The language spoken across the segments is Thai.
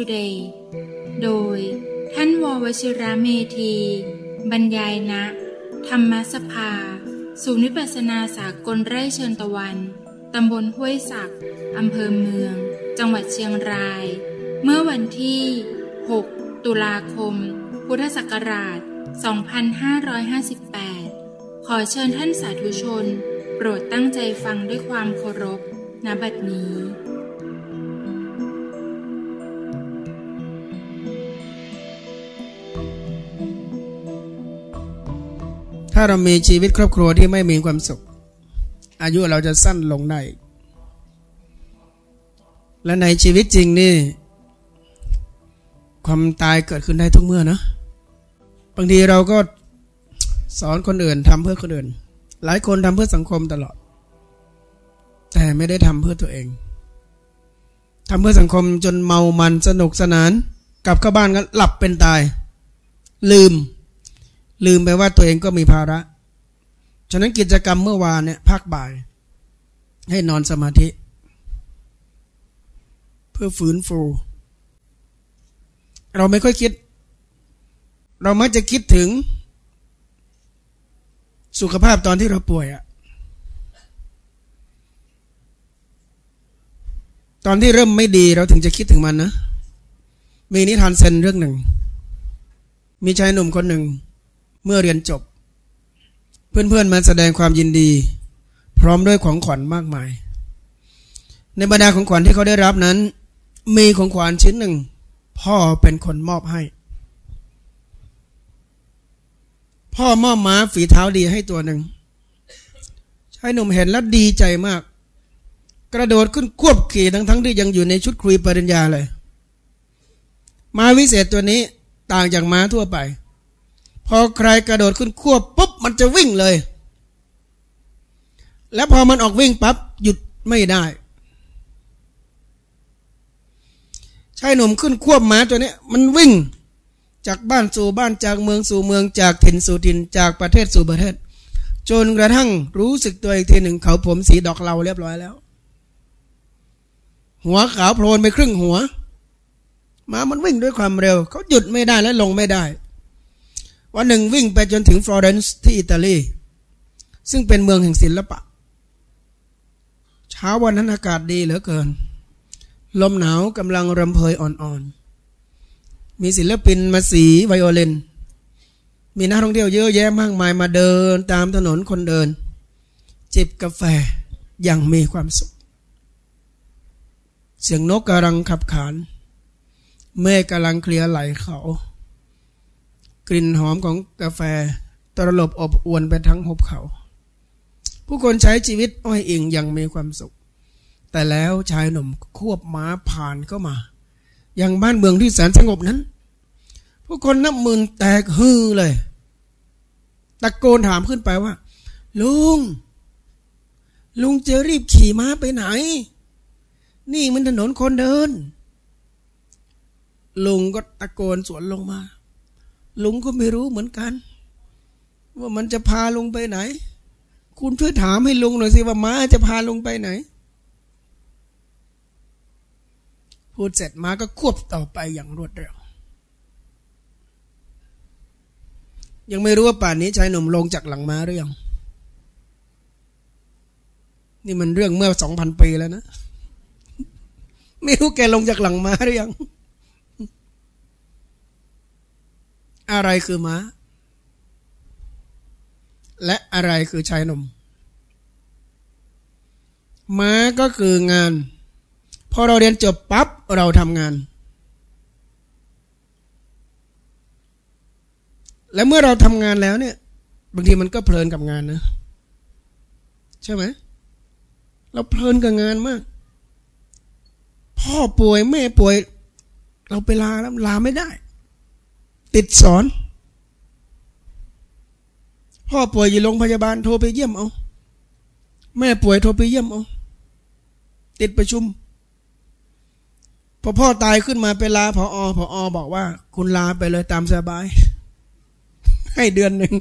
today โดย ท่านววชิระเมธี บรรยายณธรรมสภา ศูนย์วิปัสนาสากลไร่เชิญตะวัน ตำบลห้วยสักอำเภอเมือง จังหวัดเชียงราย เมื่อวันที่ 6 ตุลาคม พุทธศักราช 2558 ขอเชิญท่านสาธุชน โปรดตั้งใจฟังด้วยความเคารพณบัดนี้ ถ้าเรามีชีวิตครอบครัวที่ไม่มีความสุข อายุเราจะสั้นลงได้ และในชีวิตจริงนี่ ความตายเกิดขึ้นได้ทุกเมื่อนะบางทีเราก็สอนคนอื่นทำเพื่อคนอื่น หลายคนทำเพื่อสังคมตลอด แต่ไม่ได้ทำเพื่อตัวเองทำเพื่อสังคมจนเมามันสนุกสนาน กลับเข้าบ้านก็หลับเป็นตาย ลืม ลืมไปว่าตัวเองก็มีภาระ ฉะนั้นกิจกรรมเมื่อวานเนี่ยภาคบ่าย ให้นอนสมาธิ เพื่อฟื้นฟู เราไม่ค่อยคิด เรามักจะคิดถึง สุขภาพตอนที่เราป่วยอะตอนที่เริ่มไม่ดีเราถึงจะคิดถึงมันนะ มีนิทานเซนเรื่องหนึ่ง มีชายหนุ่มคนหนึ่ง เมื่อเรียนจบ เพื่อนๆมาแสดงความยินดี พร้อมด้วยของขวัญมากมาย ในบรรดาของขวัญที่เขาได้รับนั้น มีของขวัญชิ้นหนึ่ง พ่อเป็นคนมอบให้ พ่อมอบม้าฝีเท้าดีให้ตัวหนึ่งชายหนุ่มเห็นแล้วดีใจมาก กระโดดขึ้นควบขี่ทั้งทั้งที่ยังอยู่ในชุดคุยปริญญาเลยม้าวิเศษตัวนี้ต่างจากม้าทั่วไป พอใครกระโดดขึ้นควบปุ๊บมันจะวิ่งเลย แล้วพอมันออกวิ่งปั๊บหยุดไม่ได้ชายหนุ่มขึ้นควบม้าตัวนี้มันวิ่ง จากบ้านสู่บ้านจากเมืองสู่เมืองจากถิ่นสู่ถิ่นจากประเทศสู่ประเทศ จนกระทั่งรู้สึกตัวอีกทีหนึ่งเขาผมสีดอกเหลาเรียบร้อยแล้ว หัวขาวโพลนไปครึ่งหัวม้ามันวิ่งด้วยความเร็ว เขาหยุดไม่ได้และลงไม่ได้ วันหนึ่งวิ่งไปจนถึงฟลอเรนซ์ที่อิตาลี ซึ่งเป็นเมืองแห่งศิลปะ เช้าวันนั้นอากาศดีเหลือเกิน ลมหนาวกำลังรำเพยอ่อนๆ มีศิลปินมาสีไวโอลิน มีนักท่องเที่ยวเยอะแยะมากมายมาเดินตามถนนคนเดิน จิบกาแฟอย่างมีความสุข เสียงนกกำลังขับขาน เมฆกำลังเคลียร์ไหลเขา กลิ่นหอมของกาแฟตลบอบอวนไปทั้งหุบเขา ผู้คนใช้ชีวิตอ้อยอิงย่างมีความสุข แต่แล้วชายหนุ่มควบม้าผ่านเข้ามาอย่างบ้านเมืองที่แสนสงบนั้น ผู้คนนับหมื่นแตกฮือเลยตะโกนถามขึ้นไปว่า ลุง ลุงจะรีบขี่ม้าไปไหน นี่มันถนนคนเดิน ลุงก็ตะโกนสวนลงมา ลุงก็ไม่รู้เหมือนกัน ว่ามันจะพาลุงไปไหน คุณช่วยถามให้ลุงหน่อยสิว่าม้าจะพาลุงไปไหน พูดเสร็จม้าก็ควบต่อไปอย่างรวดเร็ว ยังไม่รู้ว่าป่านนี้ชายหนุ่มลงจากหลังม้าหรือยังนี่มันเรื่องเมื่อสองพันปีแล้วนะ ไม่รู้แกลงจากหลังม้าหรือยัง อะไรคือม้า และอะไรคือชายหนุ่ม ม้าก็คืองาน พอเราเรียนจบปั๊บเราทำงาน และเมื่อเราทำงานแล้วเนี่ย บางทีมันก็เพลินกับงานนะใช่ไหมเราเพลินกับงานมาก พ่อป่วยแม่ป่วย เราไปลาแล้วลาไม่ได้ ติดสอน พ่อป่วยอยู่โรงพยาบาลโทรไปเยี่ยมเอา แม่ป่วยโทรไปเยี่ยมเอา ติดประชุม พอพ่อตายขึ้นมาไปลาพออพออบอกว่า คุณลาไปเลยตามสบาย ให้เดือนหนึ่ง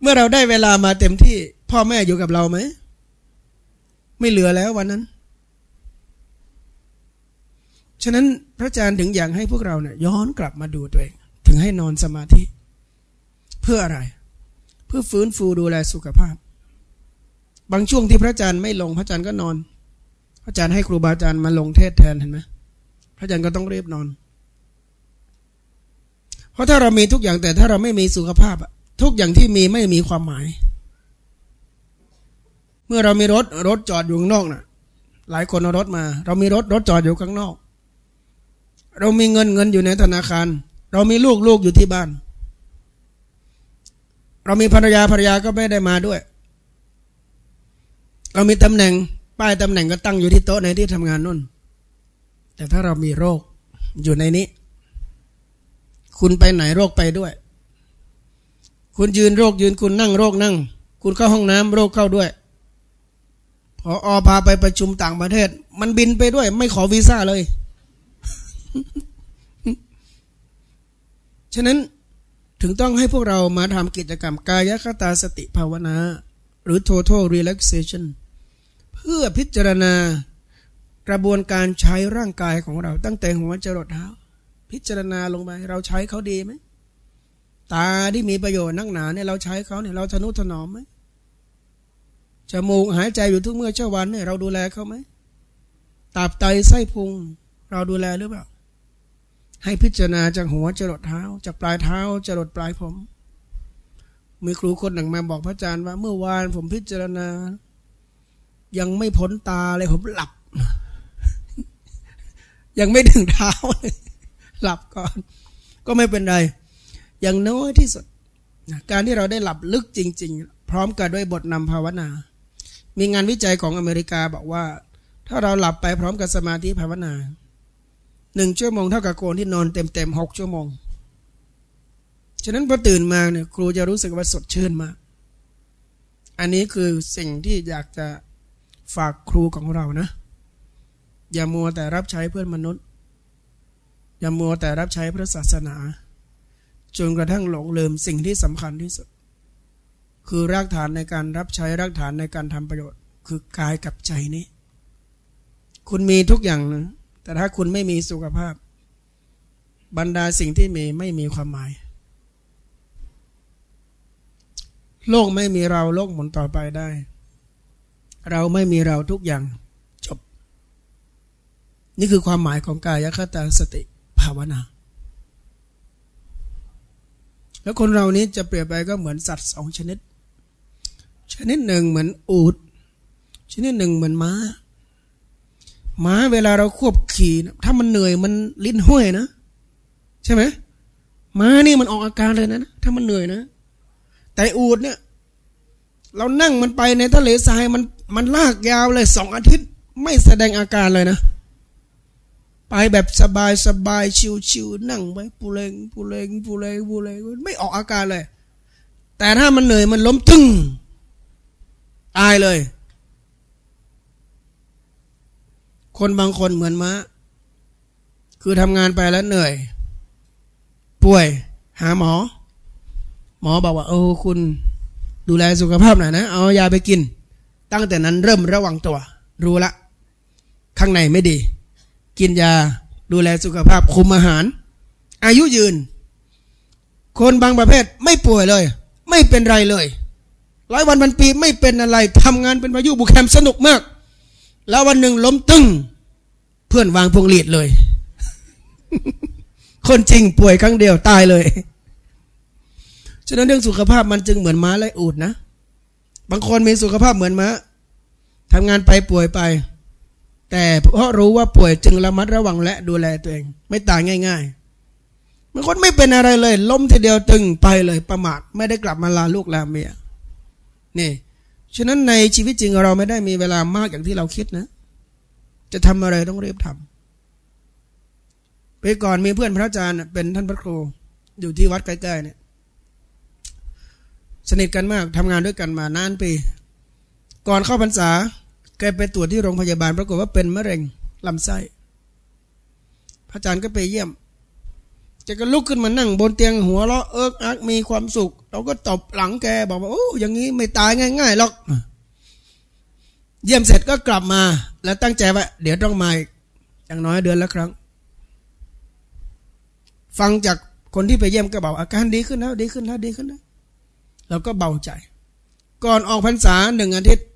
เมื่อเราได้เวลามาเต็มที่ พ่อแม่อยู่กับเราไหม ไม่เหลือแล้ววันนั้น ฉะนั้นพระอาจารย์ถึงอยากให้พวกเราเนี่ยย้อนกลับมาดูตัวเองถึงให้นอนสมาธิ เพื่ออะไร เพื่อฟื้นฟูดูแลสุขภาพ บางช่วงที่พระอาจารย์ไม่ลงพระอาจารย์ก็นอน พระอาจารย์ให้ครูบาอาจารย์มาลงเทศแทนเห็นไหมพระอาจารย์ก็ต้องเรียบนอน เพราะถ้าเรามีทุกอย่างแต่ถ้าเราไม่มีสุขภาพทุกอย่างที่มีไม่มีความหมาย เมื่อเรามีรถรถจอดอยู่ข้างนอกนะ่ะ หลายคนเอารถมา เรามีรถรถจอดอยู่ข้างนอก เรามีเงินเงินอยู่ในธนาคาร เรามีลูกลูกอยู่ที่บ้าน เรามีภรรยาภรรยาก็ไม่ได้มาด้วย เรามีตำแหน่ง ป้ายตำแหน่งก็ตั้งอยู่ที่โต๊ะในที่ทำงานนู่น แต่ถ้าเรามีโรคอยู่ในนี้ คุณไปไหนโรคไปด้วย คุณยืนโรคยืนคุณนั่งโรคนั่ง คุณเข้าห้องน้ำโรคเข้าด้วยพออพาไปประชุมต่างประเทศ มันบินไปด้วย ไม่ขอวีซ่าเลย ฉะนั้นถึงต้องให้พวกเรามาทำกิจกรรมกายคตาสติภาวนา หรือ total relaxation เพื่อพิจารณากระบวนการใช้ร่างกายของเราตั้งแต่หัวจรดเท้า พิจารณาลงไป เราใช้เขาดีไหม ตาที่มีประโยชน์นักหนาเนี่ยเราใช้เขาเนี่ยเราทนุถนอมไหมจมูกหายใจอยู่ทุกเมื่อเช้าวันเนี่ยเราดูแลเขาไหมตับไตไส้พุง เราดูแลหรือเปล่า ให้พิจารณาจากหัวจรดเท้า จากปลายเท้าจรดปลายผม มีครูคนหนึ่งมาบอกพระอาจารย์ว่า เมื่อวานผมพิจารณา ยังไม่พ้นตาเลยผมหลับ ยังไม่ถึงเท้าเลยหลับก่อน ก็ไม่เป็นไร อย่างน้อยที่สุด การที่เราได้หลับลึกจริง ๆ พร้อมกันด้วยบทนำภาวนา มีงานวิจัยของอเมริกาบอกว่า ถ้าเราหลับไปพร้อมกับสมาธิภาวนา หนึ่งชั่วโมงเท่ากับโกนที่นอนเต็มๆหกชั่วโมง ฉะนั้นพอตื่นมาเนี่ยครูจะรู้สึกว่าสดชื่นมาก อันนี้คือสิ่งที่อยากจะฝากครูของเรานะ อย่ามัวแต่รับใช้เพื่อนมนุษย์ อย่ามัวแต่รับใช้พระศาสนา จนกระทั่งหลงลืมสิ่งที่สำคัญที่สุด คือรากฐานในการรับใช้รากฐานในการทำประโยชน์ คือกายกับใจนี้ คุณมีทุกอย่างนะ แต่ถ้าคุณไม่มีสุขภาพ บรรดาสิ่งที่มีไม่มีความหมาย โลกไม่มีเราโลกหมุนต่อไปได้ เราไม่มีเราทุกอย่างจบ นี่คือความหมายของกายคตาสติภาวนา แล้วคนเรานี้จะเปรียบไปก็เหมือนสัตว์สองชนิด ชนิดหนึ่งเหมือนอูด ชนิดหนึ่งเหมือนม้า ม้าเวลาเราควบขี่ถ้ามันเหนื่อยมันลิ้นห้วยนะ ใช่ไหมม้านี่มันออกอาการเลยนะถ้ามันเหนื่อยนะ แต่อูดเนี่ย เรานั่งมันไปในทะเลทรายมันมันลากยาวเลยสองอาทิตย์ ไม่แสดงอาการเลยนะไปแบบสบายสบายชิวๆนั่งไปปูเลงปูเลงปูเลงปูเลงไม่ออกอาการเลย แต่ถ้ามันเหนื่อยมันล้มตึงตายเลย คนบางคนเหมือนม้า คือทำงานไปแล้วเหนื่อย ป่วย หาหมอ หมอบอกว่า โอ้คุณดูแลสุขภาพหน่อยนะ เอายาไปกิน ตั้งแต่นั้นเริ่มระวังตัว รู้ละ ข้างในไม่ดี กินยาดูแลสุขภาพคุมอาหาร อายุยืน คนบางประเภทไม่ป่วยเลย ไม่เป็นไรเลย หลายวันพันปีไม่เป็นอะไรทำงานเป็นพายุบุคคมสนุกมาก แล้ววันหนึ่งล้มตึงเพื่อนวางพวงหลีดเลย คนจริงป่วยครั้งเดียวตายเลย ฉะนั้นเรื่องสุขภาพมันจึงเหมือนม้าและอูดนะ บางคนมีสุขภาพเหมือนม้าทำงานไปป่วยไป แต่เพราะรู้ว่าป่วยจึงระมัดระวังและดูแลตัวเอง ไม่ตายง่ายๆบางคนไม่เป็นอะไรเลย ล้มทีเดียวตึงไปเลยประมาทไม่ได้กลับมาลาลูกลาเมียนี่ ฉะนั้นในชีวิตจริงเราไม่ได้มีเวลามากอย่างที่เราคิดนะ จะทำอะไรต้องรีบทำไปก่อนมีเพื่อนพระอาจารย์เป็นท่านพระครูอยู่ที่วัดใกล้ๆเนี่ย สนิทกันมากทำงานด้วยกันมานานปี ก่อนเข้าพรรษาแกไปตรวจที่โรงพยาบาล ปรากฏว่าเป็นมะเร็งลำไส้ พระอาจารย์ก็ไปเยี่ยมจะก็ลุกขึ้นมานั่งบนเตียงหัวเราะเอิกอักมีความสุข เราก็ตบหลังแกบอกว่าโอ้อย่างนี้ไม่ตายง่ายๆหรอกเยี่ยมเสร็จก็กลับมา แล้วตั้งใจว่า เดี๋ยวต้องมาอย่างน้อยเดือนละครั้ง ฟังจากคนที่ไปเยี่ยมก็บอกอาการดีขึ้นแล้วดีขึ้นแล้วดีขึ้นแล้วเราก็เบาใจ ก่อนออกพรรษาหนึ่งอาทิตย์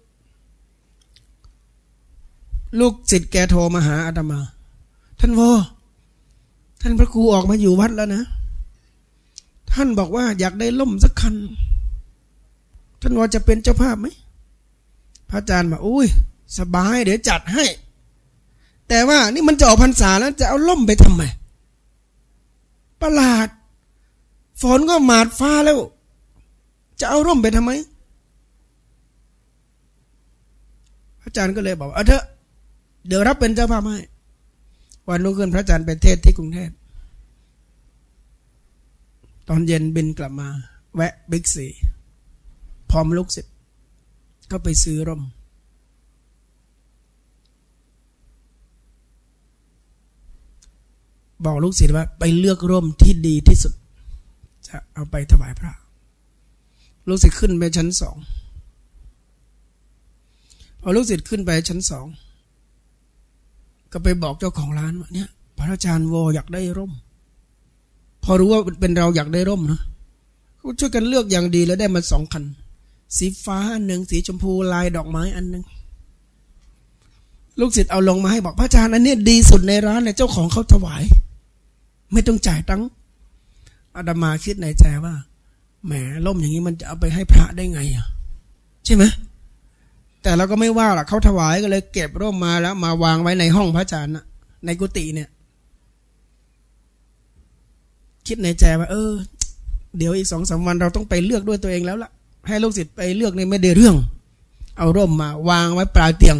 ลูกศิษย์แกโทรมาหาอาตมา ท่านวอท่านพระครูออกมาอยู่วัดแล้วนะ ท่านบอกว่าอยากได้ล่มสักคัน ท่านวอจะเป็นเจ้าภาพไหมพระอาจารย์บอกอุ้ย สบาย เดี๋ยวจัดให้ แต่ว่านี่มันจะออกพรรษาแล้วจะเอาล่มไปทำไมประหลาด ฝนก็หมาดฟ้าแล้ว จะเอาร่มไปทำไมพระอาจารย์ก็เลยบอกเอาเถอะเดี๋ยวรับเป็นเจ้าภาพให้วันรุ่งขึ้นพระอาจารย์ไปเทศที่กรุงเทพ ตอนเย็นบินกลับมา แวะบิ๊กซีพร้อมลูกศิษย์ก็ไปซื้อร่ม บอกลูกศิษย์ว่า ไปเลือกร่มที่ดีที่สุด จะเอาไปถวายพระ ลูกศิษย์ขึ้นไปชั้นสองพอลูกศิษย์ขึ้นไปชั้นสองก็ไปบอกเจ้าของร้านว่าเนี่ย พระอาจารย์โวอยากได้ร่ม พอรู้ว่าเป็นเราอยากได้ร่มนะเขาช่วยกันเลือกอย่างดีแล้วได้มาสองคัน สีฟ้าอันหนึ่งสีชมพูลายดอกไม้อันหนึ่งลูกศิษย์เอาลงมาให้บอกพระอาจารย์อันนี้ดีสุดในร้านเลยเจ้าของเขาถวาย ไม่ต้องจ่ายตังค์อาดามาคิดในใจว่าแหมล่มอย่างนี้มันจะเอาไปให้พระได้ไงอะ ใช่ไหมแต่เราก็ไม่ว่าหรอกเขาถวายก็เลยเก็บร่มมาแล้ว มาวางไว้ในห้องพระอาจารย์ในกุฏิเนี่ย คิดในใจว่า เออ เดี๋ยวอีกสองสาวันเราต้องไปเลือกด้วยตัวเองแล้วล่ะ ให้ลูกศิษย์ไปเลือกนี่ไม่ได้เรื่อง เอาร่มมาวางไว้ปลายเตียง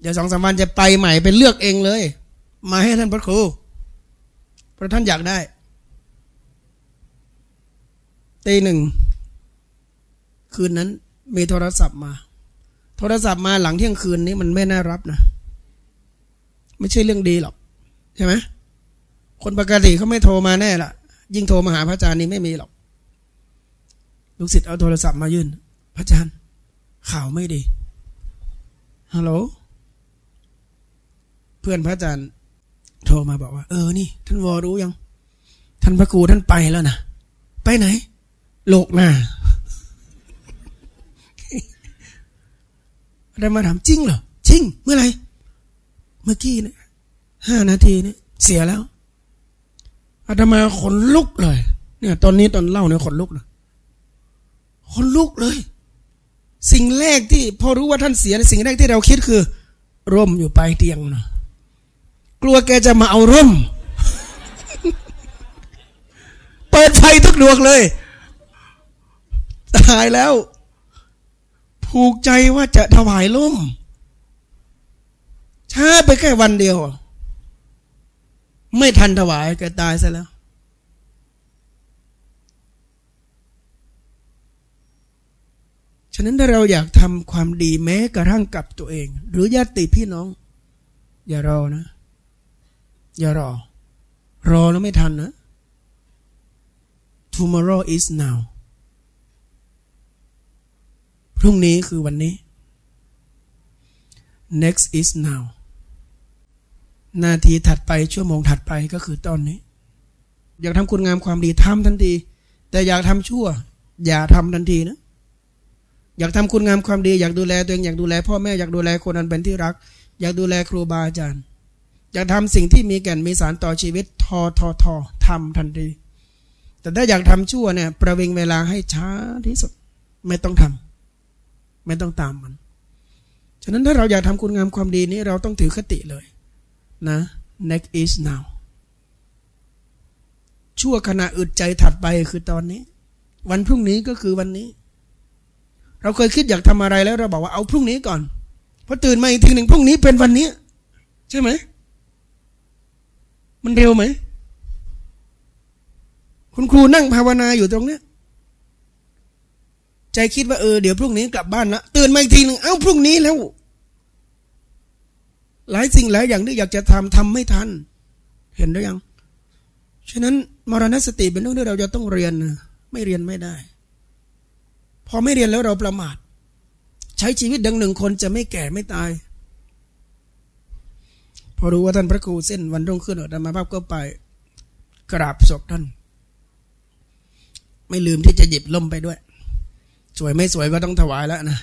เดี๋ยวสองสาวันจะไปใหม่ไปเลือกเองเลย มาให้ท่านพระครูเพราะท่านอยากได้ตีหนึ่งคืนนั้นมีโทรศัพท์มา โทรศัพท์มาหลังเที่ยงคืนนี้มันไม่น่ารับนะ ไม่ใช่เรื่องดีหรอก ใช่ไหม คนปกติเขาไม่โทรมาแน่ละยิ่งโทรมาหาพระอาจารย์นี่ไม่มีหรอกลูกศิษย์เอาโทรศัพท์มายื่น พระอาจารย์ ข่าวไม่ดีฮัลโหลเพื่อนพระอาจารย์ โทรมาบอกว่า เออนี่ ท่านวอรู้ยัง ท่านพระครูท่านไปแล้วนะไปไหน โลกหน้าได้มาถามจริงเหรอจริง เมื่อไหร่เมื่อกี้เนี่ยห้านาทีเนี่ยเสียแล้ว อาตมาขนลุกเลย เนี่ย ตอนนี้ตอนเล่าเนี่ยขนลุกเลยขนลุกเลย สิ่งแรกที่ พอรู้ว่าท่านเสียสิ่งแรกที่เราคิดคือ ร่มอยู่ปลายเตียงนะกลัวแกจะมาเอาร่ม เปิดไฟทุกดวงเลยตายแล้ว ผูกใจว่าจะถวายร่มช้าไปแค่วันเดียว ไม่ทันถวายแกตายซะแล้ว ฉะนั้นถ้าเราอยากทำความดีแม้กระทั่งกับตัวเอง หรือญาติพี่น้อง อย่ารอนะ อย่ารอ รอแล้วไม่ทันนะ tomorrow is now พรุ่งนี้คือวันนี้ next is now นาทีถัดไปชั่วโมงถัดไปก็คือตอนนี้ อยากทำคุณงามความดีทำทันที แต่อยากทำชั่ว อย่าทำทันทีนะ อยากทำคุณงามความดีอยากดูแลตัวเองอยากดูแลพ่อแม่อยากดูแลคนอันเป็นที่รัก อยากดูแลครูบาอาจารย์ อยากทำสิ่งที่มีแก่นมีสารต่อชีวิตทอทอทอทำทันที แต่ถ้าอยากทำชั่วเนี่ย ประวิงเวลาให้ช้าที่สุดไม่ต้องทำไม่ต้องตามมัน ฉะนั้นถ้าเราอยากทำคุณงามความดีนี้เราต้องถือคติเลย นะ next is now ชั่วขณะอึดใจถัดไปคือตอนนี้ วันพรุ่งนี้ก็คือวันนี้ เราเคยคิดอยากทำอะไรแล้วเราบอกว่าเอาพรุ่งนี้ก่อนพอตื่นมาอีกทีหนึ่งพรุ่งนี้เป็นวันนี้ ใช่ไหม มันเร็วไหม คุณครูนั่งภาวนาอยู่ตรงเนี้ยใจคิดว่าเออเดี๋ยวพรุ่งนี้กลับบ้านละตื่นมาอีกทีหนึ่งเอ้าพรุ่งนี้แล้ว หลายสิ่งหลายอย่างที่อยากจะทำทำไม่ทัน เห็นหรือยัง ฉะนั้นมรณสติเป็นเรื่องที่เราจะต้องเรียนนะไม่เรียนไม่ได้ พอไม่เรียนแล้วเราประมาท ใช้ชีวิตดังหนึ่งคนจะไม่แก่ไม่ตาย พอรู้ว่าท่านพระครูเส้นวันรุ่งขึ้นอาตมาภาพก็ไป กราบศพท่าน ไม่ลืมที่จะหยิบล่มไปด้วย สวยไม่สวยก็ต้องถวายแล้วนะ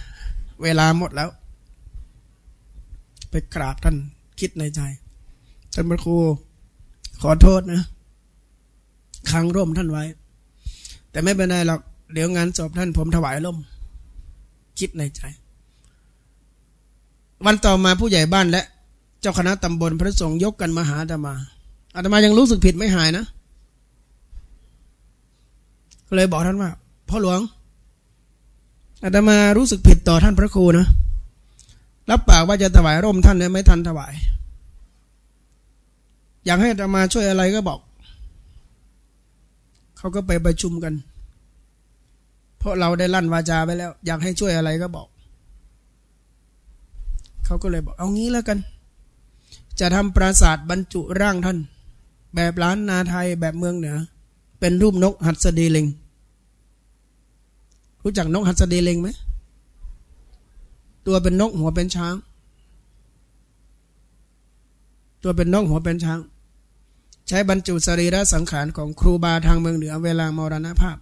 เวลาหมดแล้ว ไปกราบท่านคิดในใจท่านพระครูขอโทษนะค้างร่มท่านไว้ แต่ไม่เป็นไรหรอกเดี๋ยวงานศพท่านผมถวายร่ม คิดในใจ วันต่อมาผู้ใหญ่บ้านและ เจ้าคณะตำบลพระสงฆ์ยกกันมาหาอาตมาอาตมายังรู้สึกผิดไม่หายนะก็เลยบอกท่านว่าพ่อหลวงอาตมารู้สึกผิดต่อท่านพระครูนะ รับปากว่าจะถวายร่มท่านเนี่ยไม่ทันถวาย อยากให้อาตมาช่วยอะไรก็บอก เขาก็ไปประชุมกัน เพราะเราได้ลั่นวาจาไปแล้ว อยากให้ช่วยอะไรก็บอก เขาก็เลยบอก เอางี้แล้วกัน จะทำปราสาทบรรจุร่างท่าน แบบล้านนาไทยแบบเมืองเหนือ เป็นรูปนกหัดสดีลิง รู้จักนกหัดสดีลิงไหม ตัวเป็นนกหัวเป็นช้าง ตัวเป็นนกหัวเป็นช้าง ใช้บรรจุสรีระสังขารของครูบาทางเมืองเหนือเวลามรณภาพ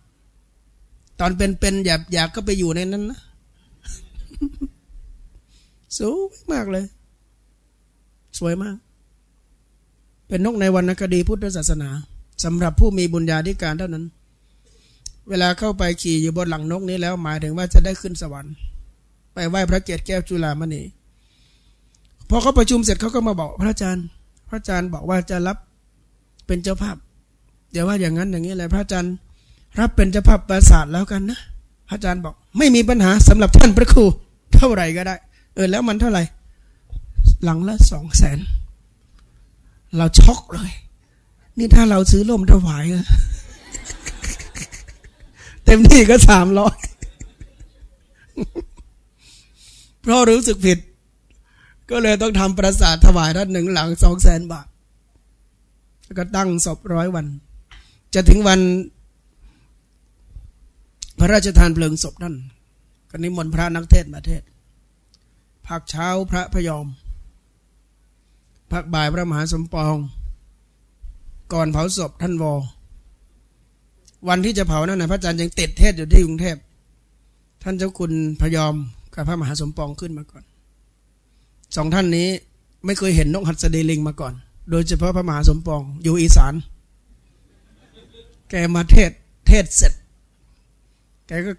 ตอนเป็นๆอยากอยากก็ไปอยู่ในนั้นนะสวยมากเลย สวยมาก เป็นนกในวรรณคดีพุทธศาสนาสำหรับผู้มีบุญญาธิการเท่านั้น เวลาเข้าไปขี่อยู่บนหลังนกนี้แล้วหมายถึงว่าจะได้ขึ้นสวรรค์ ไปไหว้พระเกศแก้วจุฬามณีพอเขาประชุมเสร็จเขาก็มาบอกพระอาจารย์ พระอาจารย์บอกว่าจะรับเป็นเจ้าภาพ เดี๋ยวว่าอย่างนั้นอย่างนี้แหละพระอาจารย์รับเป็นเจ้าภาพปราสาทแล้วกันนะพระอาจารย์บอก ไม่มีปัญหาสำหรับท่านพระครู เท่าไหร่ก็ได้ เออแล้วมันเท่าไหร่ หลังละสองแสนเราช็อกเลย นี่ถ้าเราซื้อล่มถวายเต็มที่ก็สามร้อย เพราะรู้สึกผิด ก็เลยต้องทำประสาทถวายท่านหนึ่งหลังสองแสนบาทแล้วก็ตั้งศพร้อยวัน จะถึงวัน พระราชทานเพลิงศพท่านก็นิมนต์พระนักเทศมาเทศภาคเช้าพระพยอมภาคบ่ายพระมหาสมปอง ก่อนเผาศพท่านวอวันที่จะเผานั่นนะพระอาจารย์ยังติดเทศอยู่ที่กรุงเทพ ท่านเจ้าคุณพยอม กับพระมหาสมปองขึ้นมาก่อนสองท่านนี้ไม่เคยเห็นนกหัสดีลิงมาก่อน โดยเฉพาะพระมหาสมปองอยู่อีสาน แกมาเทศเทศเสร็จ แกก็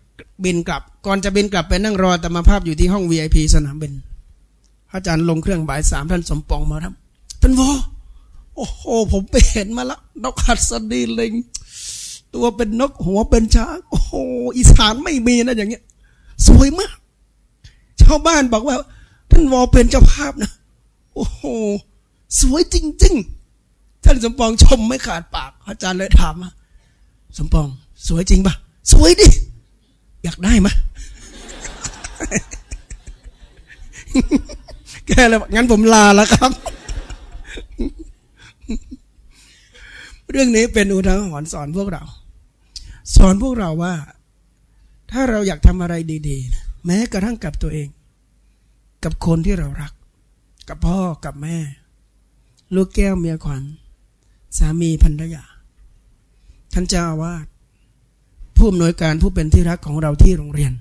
บินกลับ ก่อนจะบินกลับไปนั่งรอแต่มาภาพอยู่ที่ห้อง VIP สนามบิน พระอาจารย์ลงเครื่องบ่ายสามท่านสมปองมาครับท่านวอโอ้โหผมไปเห็นมาล้วนกหัดสดีลิง ตัวเป็นนกหัวเป็นช้างโอ้โหอีสานไม่มีนะอย่างเงี้ย สวยมาก ชาวบ้านบอกว่า ท่านวอเป็นเจ้าภาพนะ โอ้โห สวยจริง ๆ ท่านสมปองชมไม่ขาดปาก อาจารย์เลยถามมาสมปอง สวยจริงปะสวยดิ อยากได้ไหมแกเลยงั้นผมลาแล้วครับ เรื่องนี้เป็นอุทาหรณ์สอนพวกเรา สอนพวกเราว่า ถ้าเราอยากทำอะไรดี ๆ แม้กระทั่งกับตัวเอง กับคนที่เรารัก กับพ่อกับแม่ ลูกแก้วเมียขวัญ สามีภรรยา ท่านเจ้าอาวาสผู้อำนวยการผู้เป็นที่รักของเราที่โรงเรียน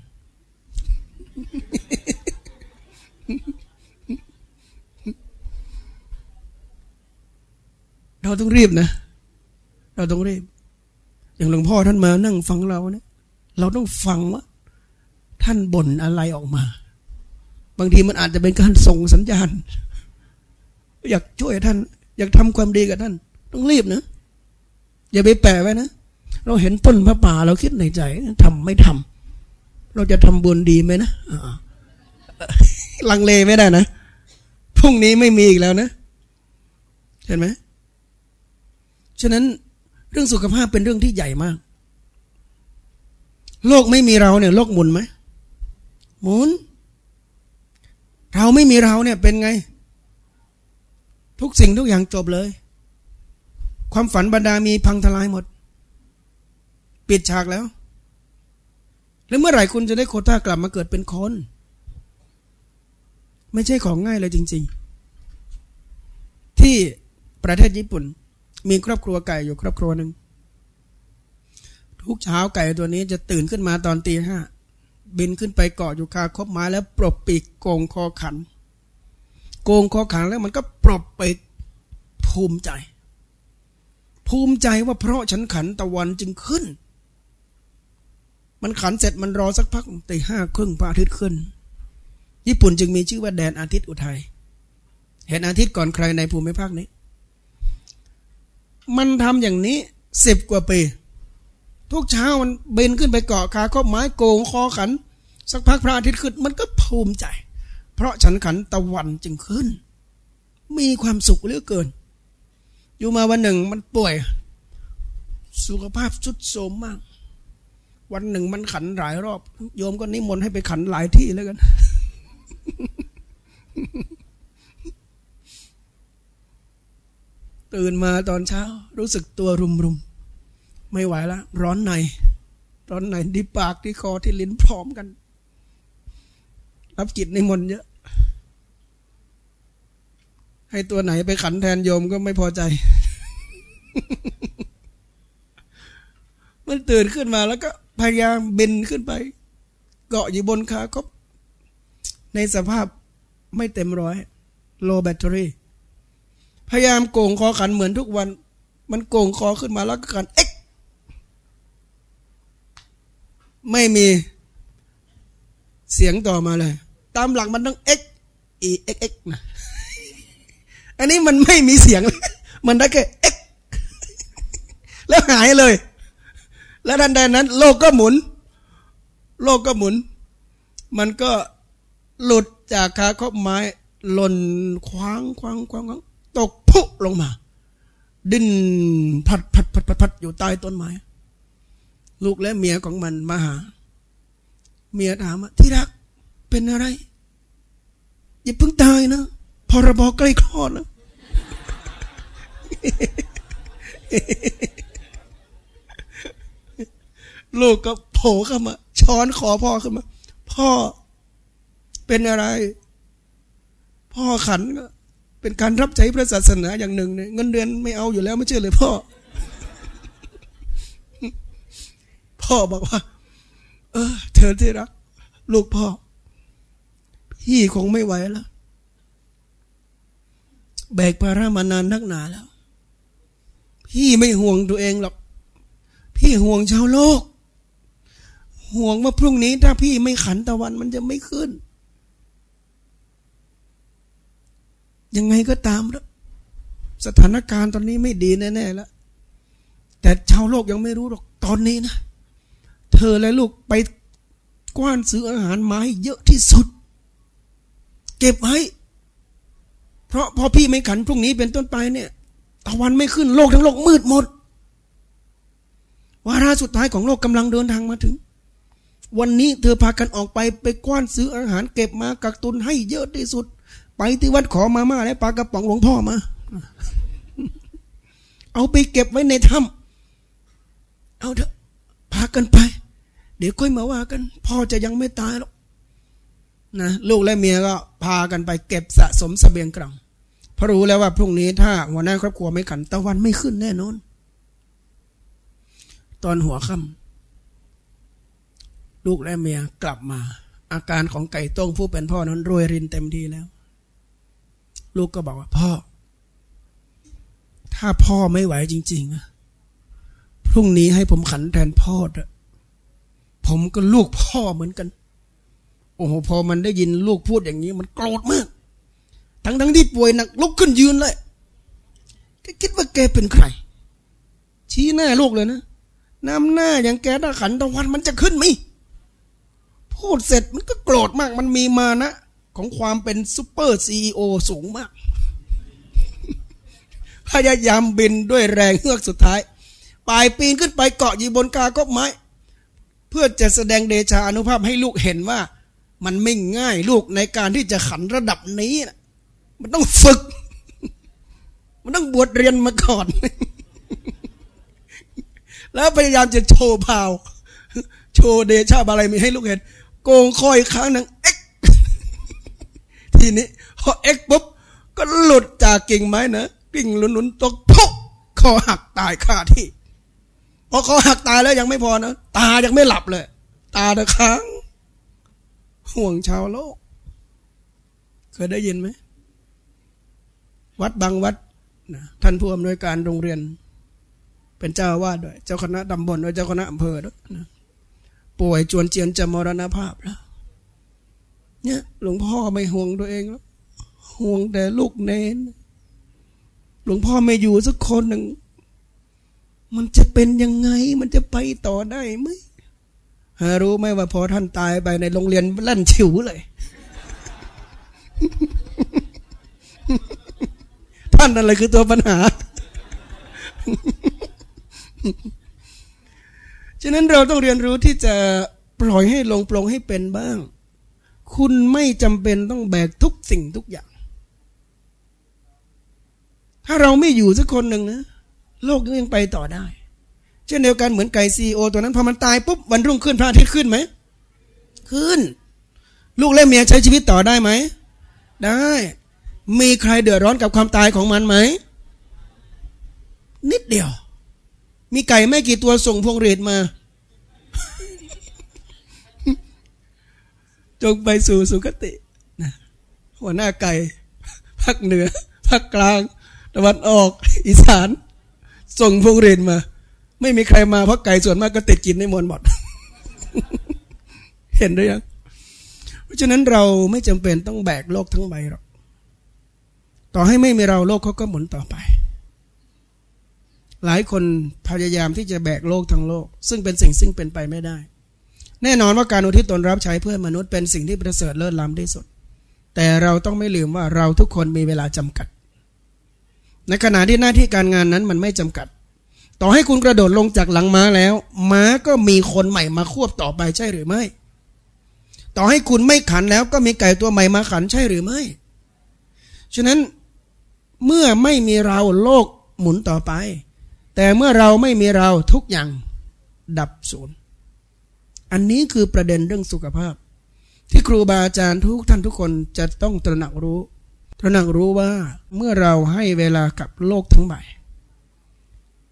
เราต้องรีบนะ เราต้องรีบ อย่างหลวงพ่อท่านมานั่งฟังเราเนี่ยเราต้องฟังว่า ท่านบ่นอะไรออกมา บางทีมันอาจจะเป็นการส่งสัญญาณ อยากช่วยท่าน อยากทำความดีกับท่าน ต้องรีบนะ อย่าไปแปะไว้นะ เราเห็นต้นพระป่าเราคิดในใจทำไม่ทำเราจะทำบุญดีไหมนะลังเลไม่ได้นะพรุ่งนี้ไม่มีอีกแล้วนะเห็นไหมฉะนั้นเรื่องสุขภาพเป็นเรื่องที่ใหญ่มาก โลกไม่มีเราเนี่ย โลกหมุนไหม หมุน เราไม่มีเราเนี่ยเป็นไง ทุกสิ่งทุกอย่างจบเลย ความฝันบรรดามีพังทลายหมด ปิดฉากแล้ว แล้วเมื่อไหร่คุณจะได้โคต้ากลับมาเกิดเป็นคน ไม่ใช่ของง่ายเลยจริง ๆ ที่ประเทศญี่ปุ่น มีครอบครัวไก่อยู่ครอบครัวหนึ่งทุกเช้าไก่ตัวนี้จะตื่นขึ้นมาตอนตีห้า บินขึ้นไปเกาะอยู่คาคบไม้แล้วปลบปีกโกงคอขัน โกงคอขันแล้วมันก็ปลบไปภูมิใจ ภูมิใจว่าเพราะฉันขันตะวันจึงขึ้น มันขันเสร็จมันรอสักพักตีห้าครึ่งพระอาทิตย์ขึ้น ญี่ปุ่นจึงมีชื่อว่าแดนอาทิตย์อุทัยเห็นอาทิตย์ก่อนใครในภูมิภาคนี้ มันทำอย่างนี้สิบกว่าปี ทุกเช้ามันเบนขึ้นไปเกาะขาข้อไม้โกงคอขัน สักพักพระอาทิตย์ขึ้นมันก็ภูมิใจ เพราะฉันขันตะวันจึงขึ้น มีความสุขเหลือเกิน อยู่มาวันหนึ่งมันป่วย สุขภาพสุดโทรมมาก วันหนึ่งมันขันหลายรอบ โยมก็นิมนต์ให้ไปขันหลายที่แล้วกัน ตื่นมาตอนเช้า รู้สึกตัวรุมรุม ไม่ไหวแล้วร้อนใน ร้อนในที่ปากที่คอที่ลิ้นพร้อมกัน รับกิจในมนเยอะ ให้ตัวไหนไปขันแทนโยมก็ไม่พอใจ มันตื่นขึ้นมาแล้วก็พยายามบินขึ้นไป เกาะอยู่บนขาคบในสภาพไม่เต็มร้อยโลแบตเตอรี่ พยายามโก่งคอขันเหมือนทุกวัน มันโก่งคอขึ้นมาแล้วก็ขันเอ็ก ไม่มีเสียงต่อมาเลย ตามหลักมันต้อง x e x x นะอันนี้มันไม่มีเสียง มันได้แค่ x แล้วหายเลย แล้วทันใดนั้น โลกก็หมุน โลกก็หมุน มันก็หลุดจากขาคบไม้หล่นคว้างคว้างคว้างตกพุลงมา ดินพัดพัดพัดพัดพัดอยู่ใต้ต้นไม้ ลูกและเมียของมันมาหา เมียถามว่าที่รักเป็นอะไร อย่าเพิ่งตายนะพรบใกล้คลอดแล้วลูกก็โผล่เข้ามา ช้อนขอพ่อขึ้นมา พ่อเป็นอะไร พ่อขันก็เป็นการรับใช้พระศาสนาอย่างหนึ่งเนี่ยเงินเดือนไม่เอาอยู่แล้วไม่เชื่อเลยพ่อ พ่อบอกว่า เออ เธอที่รัก ลูกพ่อ พี่คงไม่ไหวแล้วแบกภาระมานานนักหนาแล้ว พี่ไม่ห่วงตัวเองหรอก พี่ห่วงชาวโลก ห่วงว่าพรุ่งนี้ถ้าพี่ไม่ขันตะวันมันจะไม่ขึ้น ยังไงก็ตามแล้วสถานการณ์ตอนนี้ไม่ดีแน่ๆแล้วแต่ชาวโลกยังไม่รู้หรอกตอนนี้นะ เธอและลูกไปกว้านซื้ออาหารมาให้เยอะที่สุด เก็บไว้ เพราะพอพี่ไม่ขันพรุ่งนี้เป็นต้นไปเนี่ยตะวันไม่ขึ้นโลกทั้งโลกมืดหมดวาระสุดท้ายของโลกกำลังเดินทางมาถึง วันนี้เธอพากันออกไปไปกว้านซื้ออาหารเก็บมากักตุนให้เยอะที่สุด ไปที่วัดขอมาม่าและปลากระป๋องหลวงพ่อมา เอาไปเก็บไว้ในถ้ำเอาเถอะพากันไป เดี๋ยวค่อยมาว่ากัน พ่อจะยังไม่ตายหรอกนะลูกและเมียก็พากันไปเก็บสะสมสเสบียงกลางเพราะรู้แล้วว่าพรุ่งนี้ถ้าหัวหน้าครอบครัวไม่ขันตะวันไม่ขึ้นแน่นอน ตอนหัวค่ำลูกและเมียกลับมา อาการของไก่ต้งผู้เป็นพ่อนั้นรวยรินเต็มทีแล้ว ลูกก็บอกว่าพ่อ ถ้าพ่อไม่ไหวจริงๆนะพรุ่งนี้ให้ผมขันแทนพ่อเถอะ ผมก็ลูกพ่อเหมือนกัน โอ้โหพอมันได้ยินลูกพูดอย่างนี้ มันโกรธมาก ทั้งทั้งที่ป่วยหนักลุกขึ้นยืนเลยแกคิดว่าแกเป็นใคร ชี้หน้าลูกเลยนะน้ำหน้าอย่างแกถ้าขันตะวันมันจะขึ้นไหมพูดเสร็จมันก็โกรธมาก มันมีมานะ ของความเป็นซูเปอร์ซีอสูงมาก พยายามบินด้วยแรงเฮือกสุดท้ายปลายปีนขึ้นไปเกาะอยู่บนกากบไม้ พื่อจะแสดงเดชาอนุภาพให้ลูกเห็นว่า มันไม่ง่ายลูกในการที่จะขันระดับนี้นะมันต้องฝึก มันต้องบวชเรียนมาก่อน แล้วพยายามจะโชว์พาว โชว์เดชาบาอะไรมีให้ลูกเห็น โกงคอยครั้งหนึ่งเอ็กทีนี้พอเอ็กปุ๊บก็หลุดจากกิ่งไม้นะกิ่งหลุนๆตกปุ๊บคอหักตายคาที่ พอคอหักตายแล้วยังไม่พอนะตายังไม่หลับเลย ตาตะค้างห่วงชาวโลก เคยได้ยินไหมวัดบางวัดนะท่านผู้อำนวยการโรงเรียน เป็นเจ้าวาดด้วย เจ้าคณะตำบลด้วยเจ้าคณะอำเภอด้วยนะป่วยจวนเจียนจะมรณภาพแล้วเนี่ยหลวงพ่อไม่ห่วงตัวเองแล้วห่วงแต่ลูกเนนหลวงพ่อไม่อยู่สักคนหนึ่ง มันจะเป็นยังไง มันจะไปต่อได้ไหมหารู้ไหมว่าพอท่านตายไปในโรงเรียนลั่นฉิวเลย ท่านอะไรคือตัวปัญหา ฉะนั้นเราต้องเรียนรู้ที่จะปล่อยให้ลงปลงให้เป็นบ้าง คุณไม่จำเป็นต้องแบกทุกสิ่งทุกอย่าง ถ้าเราไม่อยู่สักคนหนึ่งนะ โลกยังไปต่อได้ เช่นเดียวกันเหมือนไก่ซีโอตัวนั้นพอมันตายปุ๊บวันรุ่งขึ้นพระอาทิตย์ขึ้นไหมขึ้น ลูกและเมียใช้ชีวิตต่อได้ไหมได้ มีใครเดือดร้อนกับความตายของมันไหม นิดเดียว มีไก่ไม่กี่ตัวส่งพวงเรดมา จงไปสู่สุคตินะหัวหน้าไก่ภาคเหนือภาคกลางตะวันออก อีสาน ส่งพวงเรนมา ไม่มีใครมาเพราะไก่ส่วนมากก็ติดกินในมวลหมด เห็นหรือยังเพราะฉะนั้นเราไม่จำเป็นต้องแบกโลกทั้งใบหรอกต่อให้ไม่มีเราโลกเขาก็หมุนต่อไป หลายคนพยายามที่จะแบกโลกทั้งโลก ซึ่งเป็นสิ่งซึ่งเป็นไปไม่ได้ แน่นอนว่าการอุทิศตนรับใช้เพื่อมนุษย์เป็นสิ่งที่ประเสริฐเลิศล้ำที่สุด แต่เราต้องไม่ลืมว่าเราทุกคนมีเวลาจำกัด ในขณะที่หน้าที่การงานนั้นมันไม่จำกัด ต่อให้คุณกระโดดลงจากหลังม้าแล้ว ม้าก็มีคนใหม่มาควบต่อไปใช่หรือไม่ ต่อให้คุณไม่ขันแล้วก็มีไก่ตัวใหม่มาขันใช่หรือไม่ ฉะนั้นเมื่อไม่มีเราโลกหมุนต่อไป แต่เมื่อเราไม่มีเราทุกอย่างดับสูญอันนี้คือประเด็นเรื่องสุขภาพ ที่ครูบาอาจารย์ทุกท่านทุกคนจะต้องตระหนักรู้ ตระหนักรู้ว่าเมื่อเราให้เวลากับโลกทั้งใบ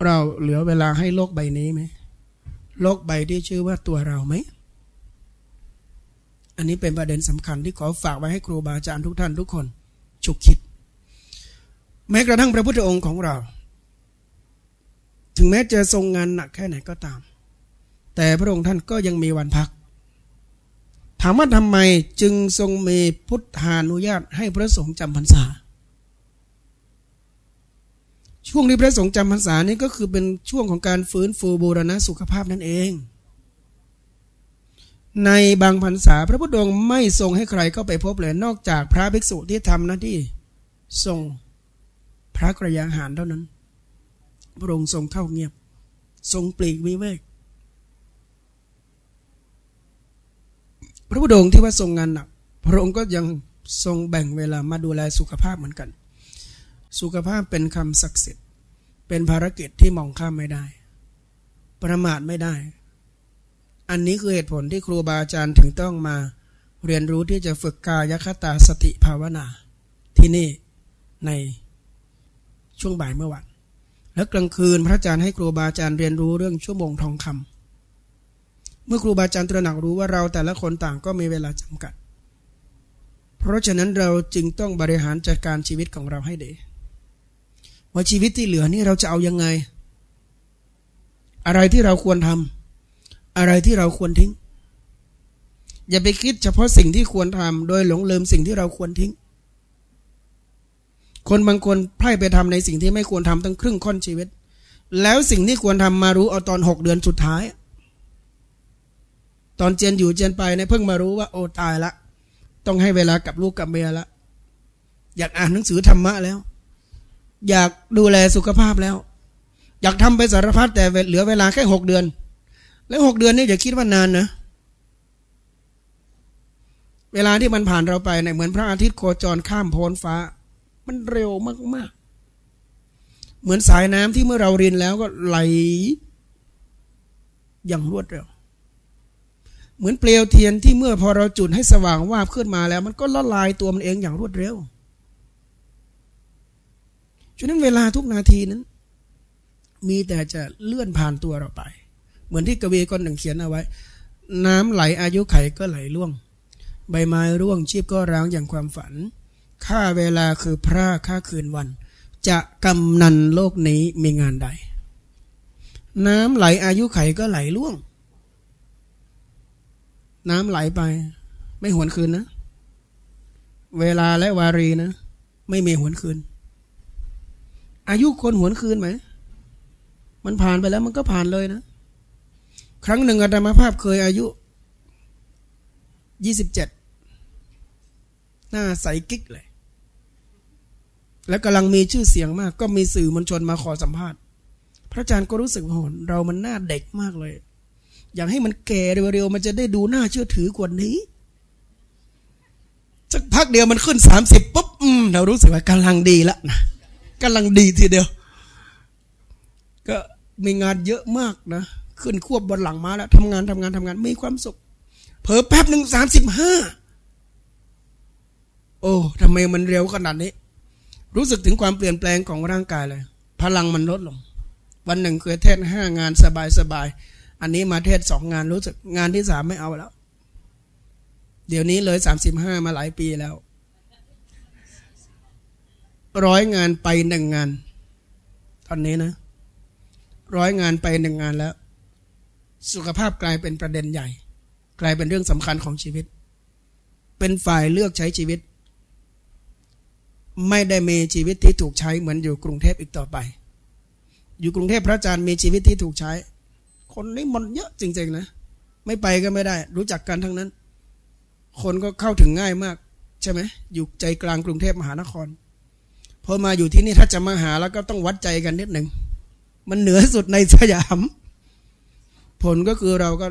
เราเหลือเวลาให้โลกใบนี้ไหมโลกใบที่ชื่อว่าตัวเราไหม อันนี้เป็นประเด็นสำคัญที่ขอฝากไว้ให้ครูบาอาจารย์ทุกท่านทุกคนฉุกคิด แม้กระทั่งพระพุทธองค์ของเรา ถึงแม้จะทรงงานหนักแค่ไหนก็ตาม แต่พระองค์ท่านก็ยังมีวันพัก ถามว่าทำไมจึงทรงมีพุทธานุญาตให้พระสงฆ์จำพรรษา ช่วงที่พระสงฆ์จำพรรษานี้ก็คือเป็นช่วงของการฟื้นฟูบูรณะสุขภาพนั่นเอง ในบางพรรษาพระพุทธองค์ไม่ทรงให้ใครเข้าไปพบเลยนอกจากพระภิกษุที่ทำหน้าที่ทรงพระกระยาหารเท่านั้น พระองค์ทรงเข้าเงียบ ทรงปลีกวิเวก ระพุทธองค์ที่ว่าทรงงานหนัก พระองค์ก็ยังทรงแบ่งเวลามาดูแลสุขภาพเหมือนกัน สุขภาพเป็นคำศักดิ์สิทธิ์ เป็นภารกิจที่มองข้ามไม่ได้ ประมาทไม่ได้ อันนี้คือเหตุผลที่ครูบาอาจารย์ถึงต้องมาเรียนรู้ที่จะฝึกกายคตาสติภาวนา ที่นี่ในช่วงบ่ายเมื่อวานแล้วกลางคืนพระอาจารย์ให้ครูบาอาจารย์เรียนรู้เรื่องชั่วโมงทองคำ เมื่อครูบาอาจารย์ตระหนักรู้ว่าเราแต่ละคนต่างก็มีเวลาจำกัด เพราะฉะนั้นเราจึงต้องบริหารจัดการชีวิตของเราให้ดีว่าชีวิตที่เหลือนี่เราจะเอายังไง อะไรที่เราควรทำอะไรที่เราควรทิ้ง อย่าไปคิดเฉพาะสิ่งที่ควรทำโดยหลงลืมสิ่งที่เราควรทิ้ง คนบางคนไพร่ไปทำในสิ่งที่ไม่ควรทำตั้งครึ่งค่อนชีวิต แล้วสิ่งที่ควรทำมารู้เอาตอนหกเดือนสุดท้าย ตอนเจนอยู่เจนไปเนี่ยเพิ่งมารู้ว่าโอ้ตายละ ต้องให้เวลากับลูกกับเมียละอยากอ่านหนังสือธรรมะแล้ว อยากดูแลสุขภาพแล้ว อยากทำไปสารพัดแต่เหลือเวลาแค่หกเดือน แล้วหกเดือนนี่อย่าคิดว่านานนะเวลาที่มันผ่านเราไปเนี่ยเหมือนพระอาทิตย์โคจรข้ามโพ้นฟ้า มันเร็วมากๆ เหมือนสายน้ำที่เมื่อเราเรียนแล้วก็ไหล อย่างรวดเร็ว เหมือนเปลวเทียนที่เมื่อพอเราจุดให้สว่างวาบขึ้นมาแล้ว มันก็ละลายตัวมันเองอย่างรวดเร็วฉะนั้นเวลาทุกนาทีนั้น มีแต่จะเลื่อนผ่านตัวเราไป เหมือนที่กวีคนหนึ่งเขียนเอาไว้ น้ำไหลอายุไขก็ไหลล่วง ใบไม้ร่วงชีพก็ร้างอย่างความฝันค่าเวลาคือพระค่าคืนวัน จะกำนันโลกนี้มีงานใด น้ำไหลอายุไขก็ไหลล่วง น้ำไหลไป ไม่หวนคืนนะ เวลาและวารีนะ ไม่มีหวนคืน อายุคนหวนคืนไหม มันผ่านไปแล้วมันก็ผ่านเลยนะ ครั้งหนึ่งอาตมาภาพเคยอายุยี่สิบเจ็ดหน้าใสกิ๊กเลย แล้วกำลังมีชื่อเสียงมาก ก็มีสื่อมวลชนมาขอสัมภาษณ์ พระอาจารย์ก็รู้สึกว่าเรามันหน้าเด็กมากเลย อยากให้มันแก่เร็วๆมันจะได้ดูน่าเชื่อถือกว่านี้สักพักเดียวมันขึ้นสามสิบปุ๊บเรารู้สึกว่ากำลังดีแล้วนะกำลังดีทีเดียว ก็มีงานเยอะมากนะ ขึ้นควบบนหลังมาแล้วทำงานทำงานทำงานมีความสุข เผลอแป๊บหนึ่งสามสิบห้าโอ้ทำไมมันเร็วขนาดนี้ รู้สึกถึงความเปลี่ยนแปลงของร่างกายเลย พลังมันลดลง วันหนึ่งเคยเทศห้างานสบายสบาย อันนี้มาเทศสองงานรู้สึกงานที่สามไม่เอาแล้ว เดี๋ยวนี้เลยสามสิบห้ามาหลายปีแล้ว ร้อยงานไปหนึ่งงาน ตอนนี้นะ ร้อยงานไปหนึ่งงานแล้ว สุขภาพกลายเป็นประเด็นใหญ่ กลายเป็นเรื่องสำคัญของชีวิต เป็นฝ่ายเลือกใช้ชีวิต ไม่ได้มีชีวิตที่ถูกใช้เหมือนอยู่กรุงเทพอีกต่อไป อยู่กรุงเทพพระอาจารย์มีชีวิตที่ถูกใช้ คนนี้มันเยอะจริง ๆ นะ ไม่ไปก็ไม่ได้ รู้จักกันทั้งนั้น คนก็เข้าถึงง่ายมาก ใช่ไหมอยู่ใจกลางกรุงเทพมหานคร พอมาอยู่ที่นี่ถ้าจะมาหาแล้วก็ต้องวัดใจกันนิดหนึ่ง มันเหนือสุดในสยาม ผลก็คือเราก็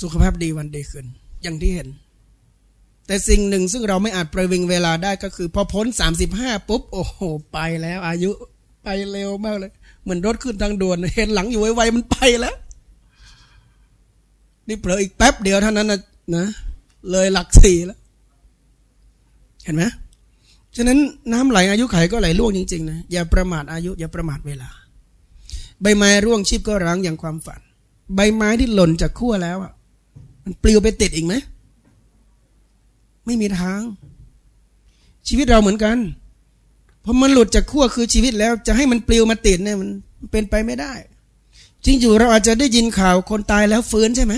สุขภาพดีวันดีขึ้น อย่างที่เห็นแต่สิ่งหนึ่งซึ่งเราไม่อาจประวิงเวลาได้ก็คือ พอพ้นสามสิบห้าปุ๊บ โอ้โห ไปแล้วอายุไปเร็วมากเลย เหมือนรถขึ้นทางด่วน เห็นหลังอยู่ไวๆมันไปแล้ว นี่เผลออีกแป๊บเดียวเท่านั้นนะนะเลยหลักสี่แล้ว เห็นไหมฉะนั้นน้ำไหลอายุไขก็ไหลล่วงจริงๆนะอย่าประมาทอายุ อย่าประมาทเวลา ใบไม้ร่วงชีพก็ร้างอย่างความฝัน ใบไม้ที่หล่นจากขั้วแล้วอะมันปลิวไปติดอีกไหมไม่มีทาง ชีวิตเราเหมือนกัน พอมันหลุดจากขั้วคือชีวิตแล้วจะให้มันปลิวมาติดเนี่ยมันเป็นไปไม่ได้ จริงอยู่เราอาจจะได้ยินข่าวคนตายแล้วฟื้นใช่ไหม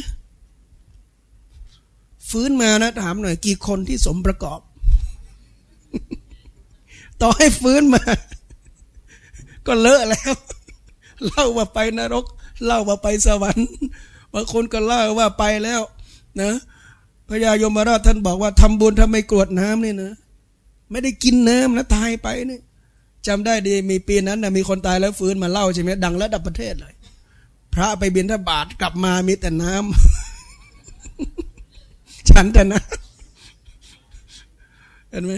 ฟื้นมานะถามหน่อย กี่คนที่สมประกอบ ต่อให้ฟื้นมา ก็เลอะแล้ว เล่าว่าไปนรก เล่าว่าไปสวรรค์บางคนก็เล่าว่าไปแล้ว นะพญายมราชท่านบอกว่าทำบุญทำไม่กรวดน้ำนี่นะ ไม่ได้กินน้ำนะตายไปนี่จำได้ดีมีปีนั้นนะมีคนตายแล้วฟื้นมาเล่าใช่ไหมดังระดับประเทศเลย พระไปบินทบาทกลับมามีแต่น้ำฉันแต่นะเห็นไหม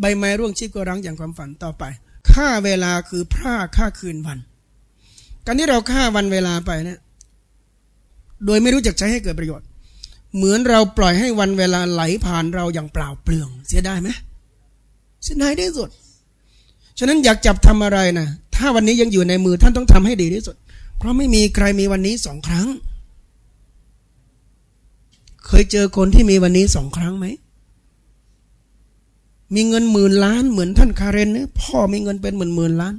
ใบไม้ร่วงชีพก็รังอย่างความฝันต่อไป ค่าเวลาคือพร่าค่าคืนวัน การที่เราฆ่าวันเวลาไปเนะี่ย โดยไม่รู้จักใช้ให้เกิดประโยชน์ เหมือนเราปล่อยให้วันเวลาไหลผ่านเราอย่างเปล่าเปลือง เสียไดายไหมเสียดายที่สุด ฉะนั้นอยากจับทำอะไรนะถ้าวันนี้ยังอยู่ในมือท่านต้องทำให้ดีที่สุด เพราะไม่มีใครมีวันนี้สองครั้ง เคยเจอคนที่มีวันนี้สองครั้งไหมมีเงินหมื่นล้านเหมือนท่านคาเรนเนี่ยพ่อมีเงินเป็นหมื่นหมื่นล้าน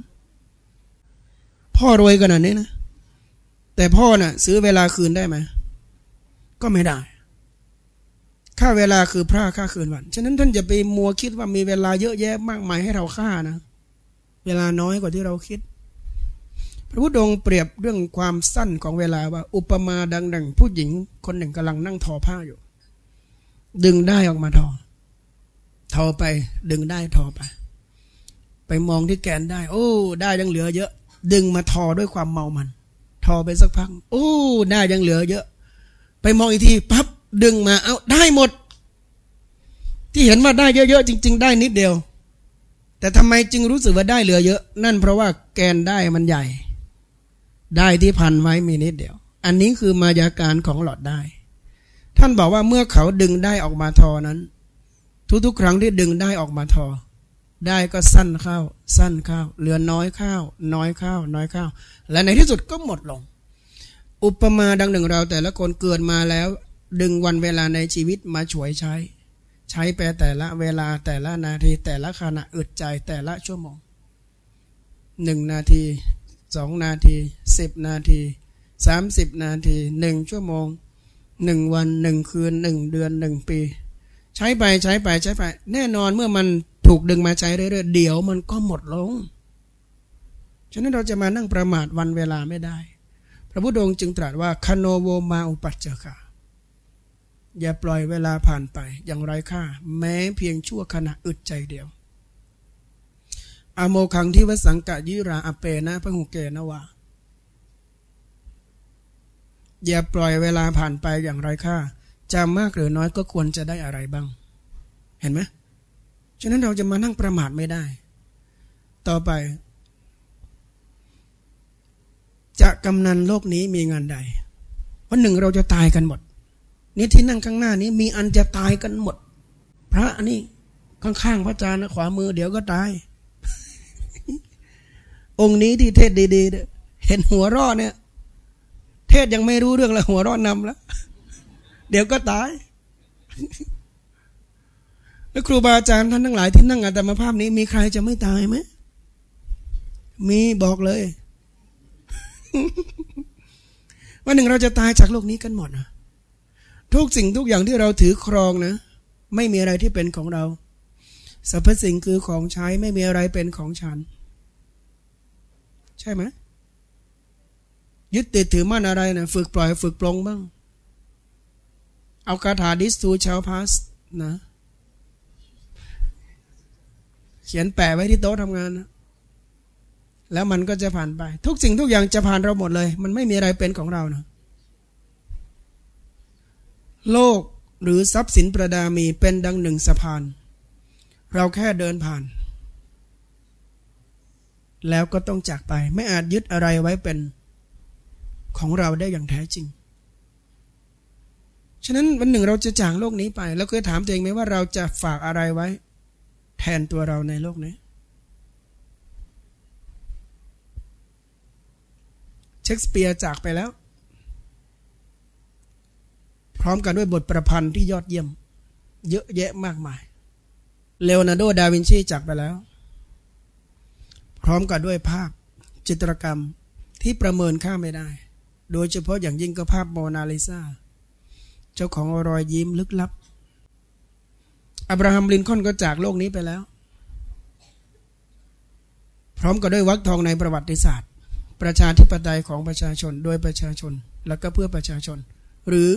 พ่อรวยขนาดนี้นะ แต่พ่อน่ะ ซื้อเวลาคืนได้ไหมก็ไม่ได้ ค่าเวลาคือพระค่าคืนวัน ฉะนั้นท่านจะไปมัวคิดว่ามีเวลาเยอะแยะมากมายให้เราฆ่านะ เวลาน้อยกว่าที่เราคิด พระพุทธองค์เปรียบเรื่องความสั้นของเวลาว่า อุปมาดังดังผู้หญิงคนหนึ่งกำลังนั่งทอผ้าอยู่ ดึงได้ออกมาทอ ทอไป ดึงได้ทอไป ไปมองที่แกนได้ โอ้ ได้ยังเหลือเยอะ ดึงมาทอด้วยความเมามัน ทอไปสักพัก โอ้ ได้ยังเหลือเยอะ ไปมองอีกทีปั๊บ ดึงมาเอาได้หมด ที่เห็นว่าได้เยอะๆจริง ๆ ได้นิดเดียว แต่ทำไมจึงรู้สึกว่าได้เหลือเยอะ นั่นเพราะว่าแกนได้มันใหญ่ ได้ที่พันไว้มีนิดเดียว อันนี้คือมายาการของหลอดได้ ท่านบอกว่าเมื่อเขาดึงได้ออกมาทอนั้น ทุกๆ ครั้งที่ดึงได้ออกมาทอได้ก็สั้นเข้า สั้นเข้า เหลือน้อยข้าวน้อยข้าวน้อยข้าวและในที่สุดก็หมดลง อุปมาดังหนึ่งเราแต่ละคนเกิดมาแล้ว ดึงวันเวลาในชีวิตมาฉวยใช้ ใช้ไปแต่ละเวลาแต่ละนาทีแต่ละขณะอึดใจแต่ละชั่วโมงหนึ่งนาทีสองนาทีสิบนาทีสามสิบนาทีหนึ่งชั่วโมงหนึ่งวันหนึ่งคืนหนึ่งเดือนหนึ่งปี ใช้ไปใช้ไปใช้ไป แน่นอนเมื่อมันถูกดึงมาใช้เรื่อยๆเดี๋ยวมันก็หมดลง ฉะนั้นเราจะมานั่งประมาทวันเวลาไม่ได้ พระพุทธองค์จึงตรัสว่าคโนโวมาอุปัจจคา อย่าปล่อยเวลาผ่านไปอย่างไรค่า แม้เพียงชั่วขณะอึดใจเดียว อโมคังที่วสังกะยิราอเปนะพระหุเกนะวะอย่าปล่อยเวลาผ่านไปอย่างไรค่าจะมากหรือน้อยก็ควรจะได้อะไรบ้าง เห็นไหมฉะนั้นเราจะมานั่งประมาทไม่ได้ ต่อไป จะกำนันโลกนี้มีงานใด วันหนึ่งเราจะตายกันหมด นี่ที่นั่งข้างหน้านี้มีอันจะตายกันหมด พระนี่ข้างๆพระอาจารย์ขวามือเดี๋ยวก็ตาย องค์นี้ที่เทศดีๆเห็นหัวรอดเนี่ย เทศยังไม่รู้เรื่องแล้วหัวรอดนำแล้ว เดี๋ยวก็ตายแล้วครูบาอาจารย์ท่านทั้งหลายที่นั่งอาตมาภาพนี้มีใครจะไม่ตายไหมมีบอกเลยวันหนึ่งเราจะตายจากโลกนี้กันหมดนะ ทุกสิ่งทุกอย่างที่เราถือครองนะ ไม่มีอะไรที่เป็นของเราสรรพสิ่งคือของใช้ไม่มีอะไรเป็นของฉัน ใช่ไหมยึดติดถือมั่นอะไรนะฝึกปล่อยฝึกปลงบ้าง เอาคาถาดิสตูชาวพาสนะ เขียนแปะไว้ที่โต๊ะทำงานนะแล้วมันก็จะผ่านไป ทุกสิ่งทุกอย่างจะผ่านเราหมดเลย มันไม่มีอะไรเป็นของเรานะ โลกหรือทรัพย์สินประดามีเป็นดังหนึ่งสะพาน เราแค่เดินผ่าน แล้วก็ต้องจากไปไม่อาจยึดอะไรไว้เป็นของเราได้อย่างแท้จริง ฉะนั้นวันหนึ่งเราจะจากโลกนี้ไป แล้วเคยถามตัวเองไหมว่าเราจะฝากอะไรไว้ แทนตัวเราในโลกนี้ เชคสเปียร์จากไปแล้ว พร้อมกันด้วยบทประพันธ์ที่ยอดเยี่ยม เยอะแยะมากมาย เลโอนาร์โด ดาวินชีจากไปแล้ว พร้อมกับด้วยภาพจิตรกรรมที่ประเมินค่าไม่ได้ โดยเฉพาะอย่างยิ่งก็ภาพโมนาลิซาเจ้าของรอยยิ้มลึกลับ อับราฮัมลินคอนก็จากโลกนี้ไปแล้ว พร้อมกับด้วยวักทองในประวัติศาสตร์ ประชาธิปไตยของประชาชนโดยประชาชนและก็เพื่อประชาชน หรือ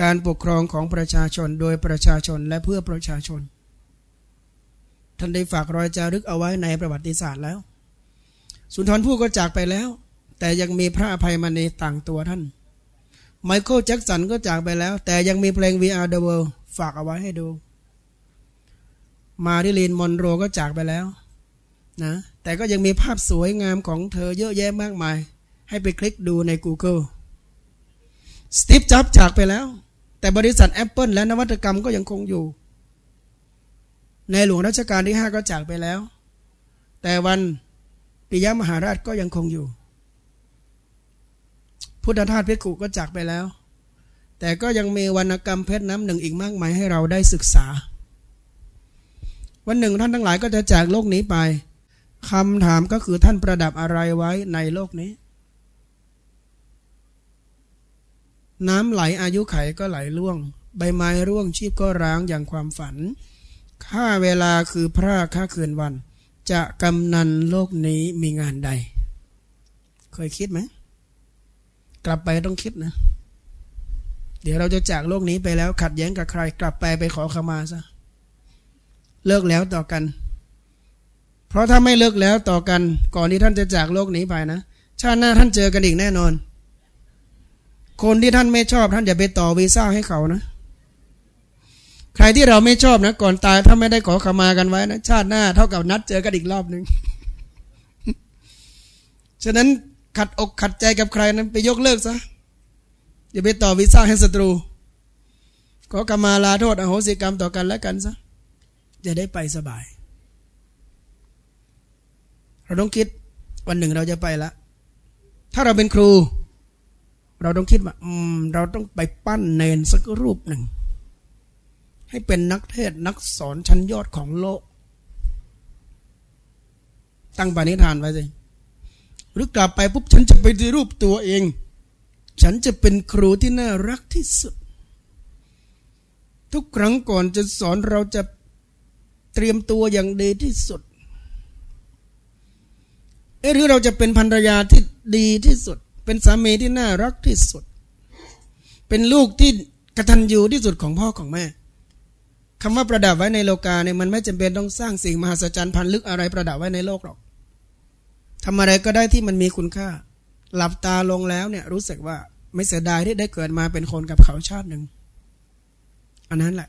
การปกครองของประชาชนโดยประชาชนและเพื่อประชาชน ท่านได้ฝากรอยจารึกเอาไว้ในประวัติศาสตร์แล้ว สุนทรภู่ก็จากไปแล้ว แต่ยังมีพระอภัยมณีต่างตัวท่าน ไมเคิลแจ็กสันก็จากไปแล้ว แต่ยังมีเพลง We Are the World ฝากเอาไว้ให้ดู มาริลีนมอนโรก็จากไปแล้วนะแต่ก็ยังมีภาพสวยงามของเธอเยอะแยะมากมาย ให้ไปคลิกดูใน Google สตีฟจ็อบจากไปแล้ว แต่บริษัท Apple และนวัตกรรมก็ยังคงอยู่ ในหลวงรัชกาลที่ 5 ก็จากไปแล้ว แต่วันปิยมหาราชก็ยังคงอยู่ พุทธทาสเพชรขุก็จากไปแล้ว แต่ก็ยังมีวรรณกรรมเพชรน้ำหนึ่งอีกมากมายให้เราได้ศึกษา วันหนึ่งท่านทั้งหลายก็จะจากโลกนี้ไปคำถามก็คือท่านประดับอะไรไว้ในโลกนี้ น้ำไหลอายุไขก็ไหลล่วง ใบไม้ร่วงชีพก็ร้างอย่างความฝัน ค่าเวลาคือพระค่าคืนวัน จะกำนันโลกนี้มีงานใด เคยคิดไหม กลับไปต้องคิดนะ เดี๋ยวเราจะจากโลกนี้ไปแล้วขัดแย้งกับใคร กลับไปไปขอขมาซะ เลิกแล้วต่อกัน เพราะถ้าไม่เลิกแล้วต่อกัน ก่อนที่ท่านจะจากโลกนี้ไปนะ ชาติหน้าท่านเจอกันอีกแน่นอน คนที่ท่านไม่ชอบ ท่านอย่าไปต่อวีซ่าให้เขานะ ใครที่เราไม่ชอบนะ ก่อนตายถ้าไม่ได้ขอขมากันไว้นะชาติหน้าเท่ากับนัดเจอกันอีกรอบหนึ่งฉะนั้นขัดอกขัดใจกับใครนั้นไปยกเลิกซะอย่าไปต่อวีซ่าให้ศัตรูขอกรรมาลาโทษอโหสิกรรมต่อกันและกันซะจะได้ไปสบาย เราต้องคิดวันหนึ่งเราจะไปละ ถ้าเราเป็นครู เราต้องคิดว่าอืมเราต้องไปปั้นเนนสักรูปหนึ่ง ให้เป็นนักเทศนักสอนชั้นยอดของโลก ตั้งปณิธานไว้สิหรือกลับไปปุ๊บฉันจะไปดูรูปตัวเอง ฉันจะเป็นครูที่น่ารักที่สุด ทุกครั้งก่อนจะสอนเราจะเตรียมตัวอย่างดีที่สุดเอหรือเราจะเป็นภรรยาที่ดีที่สุด เป็นสามีที่น่ารักที่สุด เป็นลูกที่กระทันยูที่สุดของพ่อของแม่คำว่าประดับไว้ในโลกาเนี่ยมันไม่จำเป็นต้องสร้างสิ่งมหัศจรรย์พันลึกอะไรประดับไว้ในโลกหรอกทำอะไรก็ได้ที่มันมีคุณค่า หลับตาลงแล้วเนี่ยรู้สึกว่าไม่เสียดายที่ได้เกิดมาเป็นคนกับเขาชาติหนึ่งอันนั้นแหละ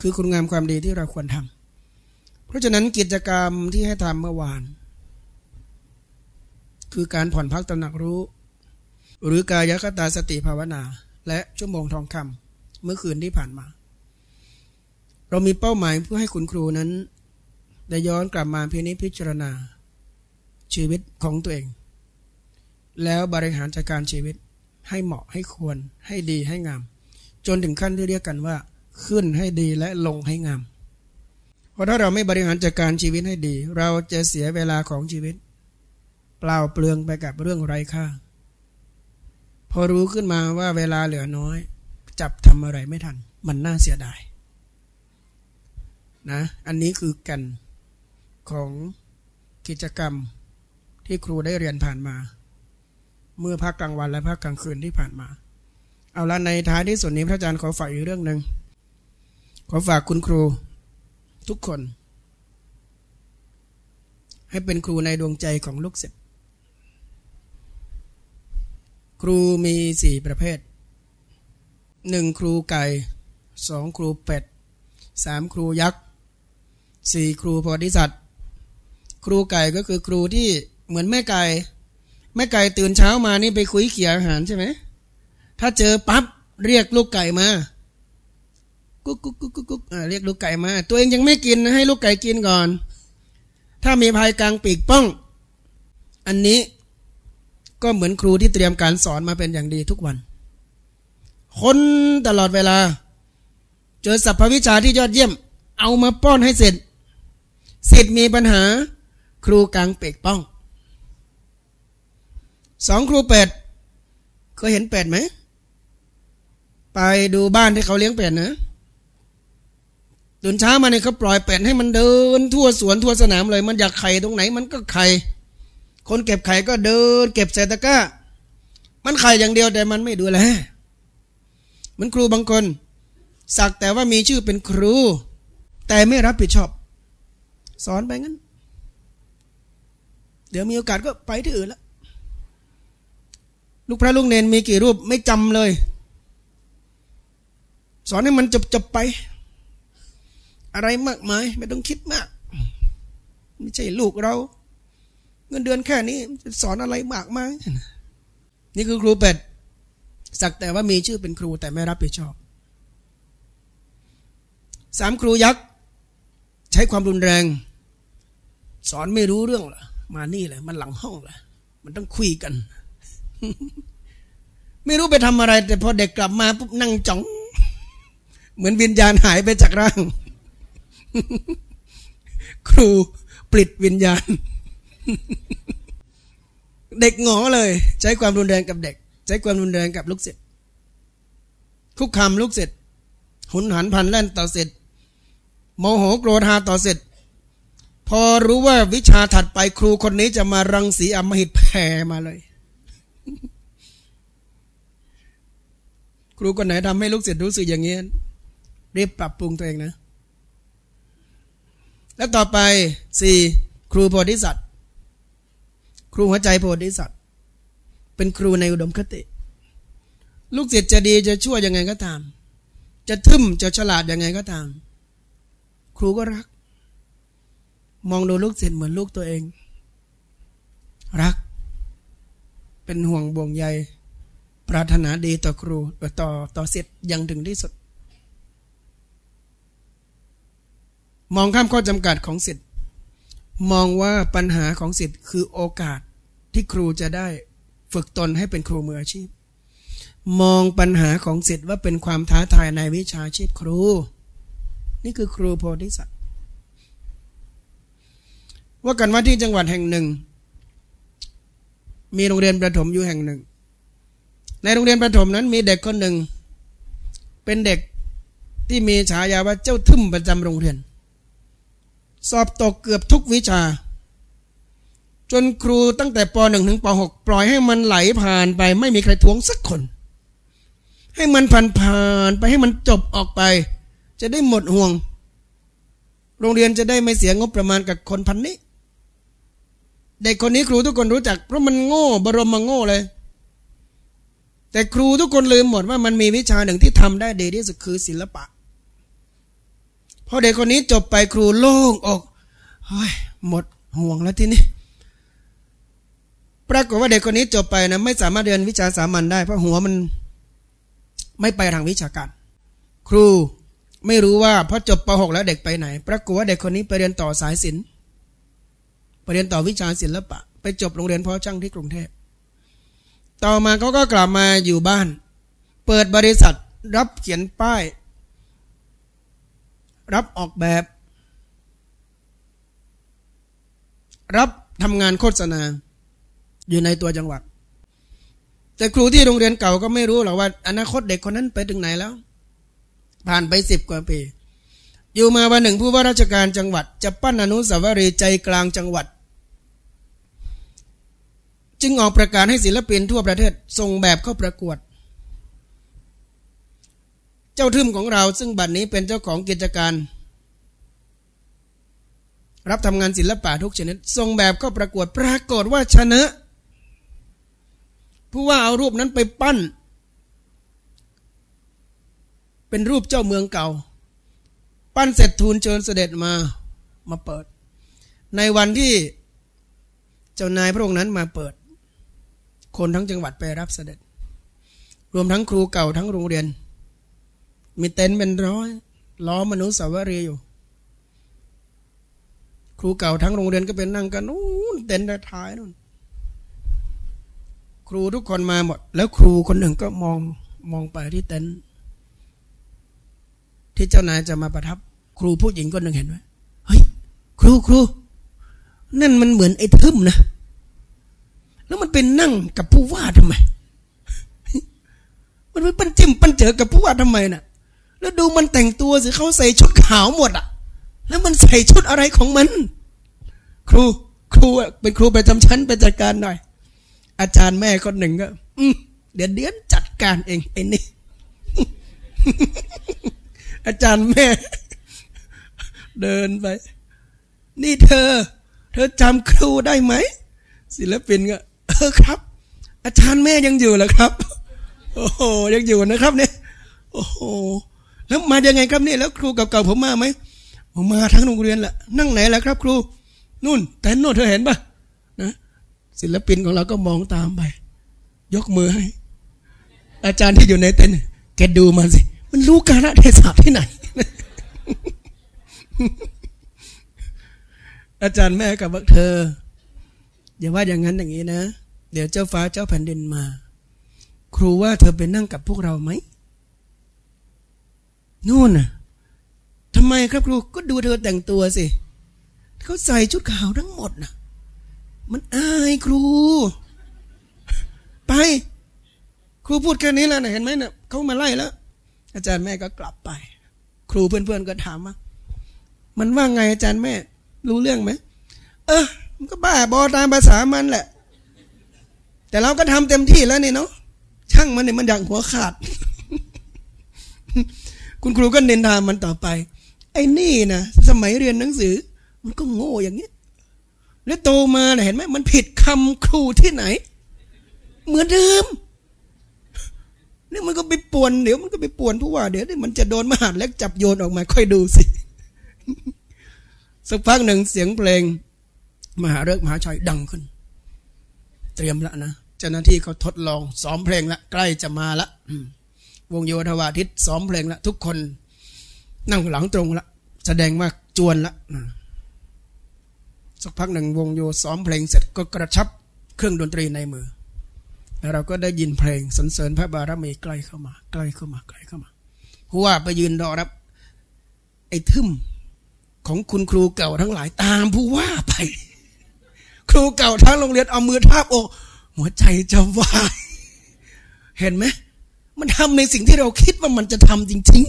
คือคุณงามความดีที่เราควรทำเพราะฉะนั้นกิจกรรมที่ให้ทำเมื่อวาน คือการผ่อนพักตระหนักรู้ หรือกายคตาสติภาวนา และชั่วโมงทองคำเมื่อคืนที่ผ่านมา เรามีเป้าหมายเพื่อให้คุณครูนั้นได้ย้อนกลับมาพินิจพิจารณา ชีวิตของตัวเอง แล้วบริหารจัดการชีวิตให้เหมาะให้ควรให้ดีให้งาม จนถึงขั้นที่เรียกกันว่า ขึ้นให้ดีและลงให้งาม เพราะถ้าเราไม่บริหารจัดการชีวิตให้ดี เราจะเสียเวลาของชีวิต เปล่าเปลืองไปกับเรื่องไร้ค่า พอรู้ขึ้นมาว่าเวลาเหลือน้อย จับทำอะไรไม่ทัน มันน่าเสียดายนะอันนี้คือกันของกิจกรรมที่ครูได้เรียนผ่านมา เมื่อภาคกลางวันและภาคกลางคืนที่ผ่านมา เอาละในท้ายที่สุดนี้พระอาจารย์ขอฝากอีกเรื่องหนึ่งขอฝากคุณครูทุกคน ให้เป็นครูในดวงใจของลูกศิษย์ ครูมีสี่ประเภทหนึ่งครูไก่สองครูเป็ดสามครูยักษ์สี่ครูโพธิสัตว์ครูไก่ก็คือครูที่เหมือนแม่ไก่แม่ไก่ตื่นเช้ามานี่ไปคุยเขียอาหารใช่ไหมถ้าเจอปั๊บเรียกลูกไก่มากุ๊กกุ๊กกุ๊กกุ๊กเรียกลูกไก่มา ตัวเองยังไม่กินให้ลูกไก่กินก่อน ถ้ามีภายกลางปีกป้อง อันนี้ ก็เหมือนครูที่เตรียมการสอนมาเป็นอย่างดีทุกวัน คนตลอดเวลา เจอสัพพวิชาที่ยอดเยี่ยม เอามาป้อนให้เสร็จสิทธิ์มีปัญหา ครูกลางเปกป้องสองครูเป็ดเคยเห็นเป็ดไหม ไปดูบ้านที่เขาเลี้ยงเป็ดนะตื่นเช้ามาเนี่ยเขาปล่อยเป็ดให้มันเดินทั่วสวนทั่วสนามเลย มันอยากไข่ตรงไหนมันก็ไข่ คนเก็บไข่ก็เดิน เก็บใส่ตะกร้า มันไข่อย่างเดียวแต่มันไม่ดูแลมันครูบางคน สักแต่ว่ามีชื่อเป็นครู แต่ไม่รับผิดชอบ สอนไปงั้น เดี๋ยวมีโอกาสก็ไปที่อื่นล้วลูกพระลูกเนนมีกี่รูปไม่จำเลย สอนให้มันจบจบไป อะไรมากมาย ไม่ต้องคิดมาก ไม่ใช่ลูกเรา เงินเดือนแค่นี้สอนอะไรมากมายนี่คือครูเป็ดสักแต่ว่ามีชื่อเป็นครูแต่ไม่รับผิดชอบสามครูยักษ์ใช้ความรุนแรง สอนไม่รู้เรื่องหรอมานี่เลยมันหลังห้องเลยมันต้องคุยกัน ไม่รู้ไปทำอะไร แต่พอเด็กกลับมาปุ๊บนั่งจ้อง เหมือนวิญญาณหายไปจากร่าง ครูปลิดวิญญาณ เด็กงอเลย ใช้ความรุนแรงกับเด็ก ใช้ความรุนแรงกับลูกศิษย์คุกคามลูกศิษย์หุนหันพันแล่นต่อศิษย์โมโหโกรธาต่อศิษย์พอรู้ว่าวิชาถัดไปครูคนนี้จะมารังสีอมหิตแผ่มาเลย ครูคนไหนทำให้ลูกศิษย์รู้สึกอย่างนี้รีบปรับปรุงตัวเองนะ แล้วต่อไปสี่ครูโพธิสัตว รูหัวใจโพธิสัตว์ เป็นครูในอุดมคติ ลูกศิษย์จะดีจะชั่วยังไงก็ตาม จะทึ่มจะฉลาดยังไงก็ตาม ครูก็รัก มองดูลูกศิษย์เหมือนลูกตัวเอง รัก เป็นห่วงบ่วงใยปรารถนาดีต่อครูต่อต่อเสร็จยังถึงที่สุด มองข้ามข้อจำกัดของสิทธิ์มองว่าปัญหาของสิทธิ์คือโอกาส ที่ครูจะได้ฝึกตนให้เป็นครูมืออาชีพ มองปัญหาของสิทธิ์ว่าเป็นความท้าทายในวิชาชีพครู นี่คือครูโพธิสัตว์ว่ากันว่าที่จังหวัดแห่งหนึ่ง มีโรงเรียนประถมอยู่แห่งหนึ่ง ในโรงเรียนประถมนั้นมีเด็กคนหนึ่ง เป็นเด็กที่มีฉายาว่าเจ้าทึ่มประจำโรงเรียน สอบตกเกือบทุกวิชา จนครูตั้งแต่ป .1 ถึงป .6 ปล่อยให้มันไหลผ่านไป ไม่มีใครทวงสักคน ให้มันผ่านผ่านไปให้มันจบออกไป จะได้หมดห่วง โรงเรียนจะได้ไม่เสียงบประมาณกับคนพันนี้เด็กคนนี้ครูทุกคนรู้จัก เพราะมันโง่บรมมาโง่เลย แต่ครูทุกคนลืมหมดว่ามันมีวิชาหนึ่งที่ทำได้ดีที่สุดคือศิลปะพอเด็กคนนี้จบไปครูโล่งอกเฮ้ยหมดห่วงแล้วที่นี้ ปรากฏว่าเด็กคนนี้จบไปนะไม่สามารถเรียนวิชาสามัญได้ เพราะหัวมันไม่ไปทางวิชาการ ครูไม่รู้ว่าพอจบป .6 แล้วเด็กไปไหน ปรากฏว่าเด็กคนนี้ไปเรียนต่อสายศิลป์ไปเรียนต่อวิชาศิลปะ ไปจบโรงเรียนพ่อช่างที่กรุงเทพต่อมาเขาก็กลับมาอยู่บ้าน เปิดบริษัทรับเขียนป้าย รับออกแบบ รับทำงานโฆษณา อยู่ในตัวจังหวัด แต่ครูที่โรงเรียนเก่าก็ไม่รู้หรอกว่า อนาคตเด็กคนนั้นไปถึงไหนแล้ว ผ่านไปสิบกว่าปีอยู่มาวันหนึ่งผู้ว่าราชการจังหวัด จะปั้นอนุสาวรีย์ใจกลางจังหวัด จึงออกประกาศให้ศิลปินทั่วประเทศส่งแบบเข้าประกวด เจ้าทึมของเราซึ่งบัดนนี้เป็นเจ้าของกิจการ รับทำงานศิลปะทุกชนิดส่งแบบเข้าประกวดปรากฏว่าชนะ ผู้ว่าเอารูปนั้นไปปั้น เป็นรูปเจ้าเมืองเก่า ปั้นเสร็จทูลเชิญเสด็จมามาเปิด ในวันที่เจ้านายพระองค์นั้นมาเปิด คนทั้งจังหวัดไปรับเสด็จ รวมทั้งครูเก่าทั้งโรงเรียน มีเต็นท์เป็นร้อยล้อมนุษย์สาวรีอยู่ ครูเก่าทั้งโรงเรียนก็เป็นนั่งกันนู้นเต็นท์ท้ายนู่น ครูทุกคนมาหมด แล้วครูคนหนึ่งก็มองมองไปที่เต็นท์ที่เจ้านายจะมาประทับ ครูผู้หญิงคนหนึ่งเห็นไหมเฮ้ยครูครูนั่นมันเหมือนไอ้ทึมนะ แล้วมันเป็นนั่งกับผู้ว่าทำไม มันไปปั้นจิ้มปั้นเจอกับผู้ว่าทำไมน่ะ แล้วดูมันแต่งตัวสิเขาใส่ชุดขาวหมดอะ แล้วมันใส่ชุดอะไรของมัน ครูครูเป็นครูไปทำชั้นไปจัดการหน่อย อาจารย์แม่คนหนึ่งก็เดี๋ยวเดี๋ยวจัดการเองไอ้นี่ อาจารย์แม่ เดินไป นี่เธอ เธอจำครูได้ไหมศิลปินก็เออครับ อาจารย์แม่ยังอยู่เหรอครับ โอ้โหยังอยู่นะครับ เนี่ย โอ้โหแล้วมายังไงครับเนี่ยแล้วครูเก่าๆผมมาไหมผมมาทั้งโรงเรียนแหละนั่งไหนแล้วครับ ครู นู่น แต่โน่นเธอเห็นปะ ศิลปินของเราก็มองตามไป ยกมือให้ อาจารย์ที่อยู่ในเต็นท์แกดูมันสิ มันรู้กาลเทศะที่ไหน อาจารย์แม่กับเธอ อย่าว่าอย่างนั้นอย่างนี้นะ เดี๋ยวเจ้าฟ้าเจ้าแผ่นดินมา ครูว่าเธอไปนั่งกับพวกเราไหมนู่นน่ะทำไมครับครูก็ดูเธอแต่งตัวสิเขาใส่ชุดขาวทั้งหมดน่ะ มันอายครู ไป ครูพูดแค่นี้แล้วนะเห็นไหมเนะ่ะเขามาไล่แล้ว อาจารย์แม่ก็กลับไป ครูเพื่อนๆก็ถามว่า มันว่าไงอาจารย์แม่ รู้เรื่องไหมเออมันก็บ้าบอตามภาษามันแหละ แต่เราก็ทำเต็มที่แล้วนี่เนาะช่างมันเนี่ยมันดังหัวขาด คุณครูก็เน้นทามันต่อไป ไอ้นี่นะสมัยเรียนหนังสือ มันก็โง่อย่างนี้ แล้วโตมาเห็นไหมมันผิดคำครูที่ไหน เหมือนเดิมนี่มันก็ไปป่วนเดี๋ยวมันก็ไปป่วนผู้ว่าเดี๋ยวนี่มันจะโดนมหาดเล็กจับโยนออกมา ค่อยดูสิ สักพักหนึ่งเสียงเพลง มหาเริกมหาชัยดังขึ้น เตรียมละนะเจ้าหน้าที่เขาทดลองซ้อมเพลงละใกล้จะมาละวงโยธวาทิตซ้อมเพลงละทุกคน นั่งหลังตรงละแสดงว่าจวนละ สักพักหนึ่งวงโยซ้อมเพลงเสร็จก็กระชับเครื่องดนตรีในมือ แล้วเราก็ได้ยินเพลงสรรเสริญพระบารมีใกล้เข้ามา ใกล้เข้ามาใกล้เข้ามาผู้ว่าไปยืนรอรับ ไอ้ทึมของคุณครูเก่าทั้งหลายตามผู้ว่าไป ครูเก่าทั้งโรงเรียนเอามือทาบอกหัวใจจะวายเห็นไหมมันทำในสิ่งที่เราคิดว่ามันจะทำจริง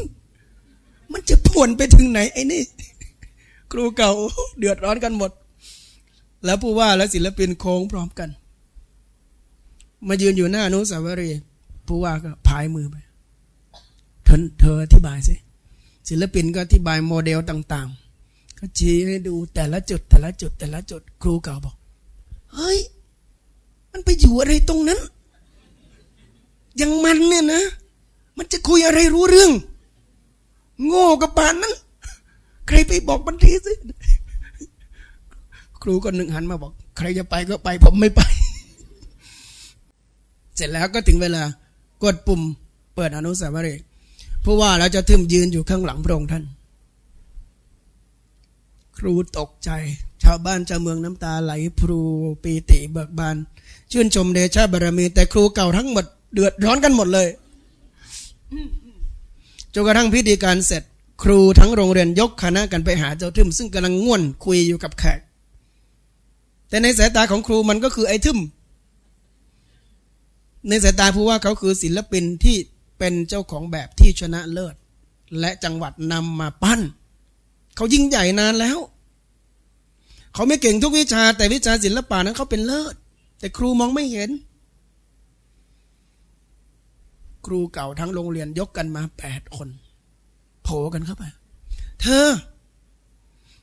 ๆ มันจะพ่วนไปถึงไหนไอ้นี่ ครูเก่าเดือดร้อนกันหมด แล้วผู้ว่าและศิลปินโค้งพร้อมกัน มายืนอยู่หน้านุสาวรีย์ผู้ว่าก็พายมือไปเธอเธออธิบายสิศิลปินก็อธิบายโมเดลต่าง ๆ ก็ชี้ให้ดูแต่ละจุดแต่ละจุดแต่ละจุดครูเก่าบอก เฮ้ย มันไปอยู่อะไรตรงนั้น อย่างมันเนี่ยนะ มันจะคุยอะไรรู้เรื่อง โง่กับปานนั้น ใครไปบอกบันทีสิ ครูคนหนึ่งหันมาบอก ใครจะไปก็ไปผมไม่ไป เสร็จแล้วก็ถึงเวลากดปุ่ม เปิดอนุสาวรีย์ผู้ว่าเราจะทึมยืนอยู่ข้างหลังพระองค์ท่าน ครูตกใจ ชาวบ้านชาวเมืองน้ำตาไหลพรูปีติเบิกบาน ชื่นชมเดชะบารมี แต่ครูเก่าทั้งหมดเดือดร้อนกันหมดเลยจนกระทั่งพิธีการเสร็จ ครูทั้งโรงเรียนยกคณะกันไปหาเจ้าทึมซึ่งกำลังง่วนคุยอยู่กับแขก แต่ในสายตาของครูมันก็คือไอ้ทึมในสายตาผู้ว่าเขาคือศิลปินที่เป็นเจ้าของแบบที่ชนะเลิศ และจังหวัดนำมาปั้น เขายิ่งใหญ่นานแล้ว เขาไม่เก่งทุกวิชา แต่วิชาศิลปะนั้นเขาเป็นเลิศ แต่ครูมองไม่เห็น ครูเก่าทั้งโรงเรียนยกกันมาแปดคนโผกันเข้าไปเธอ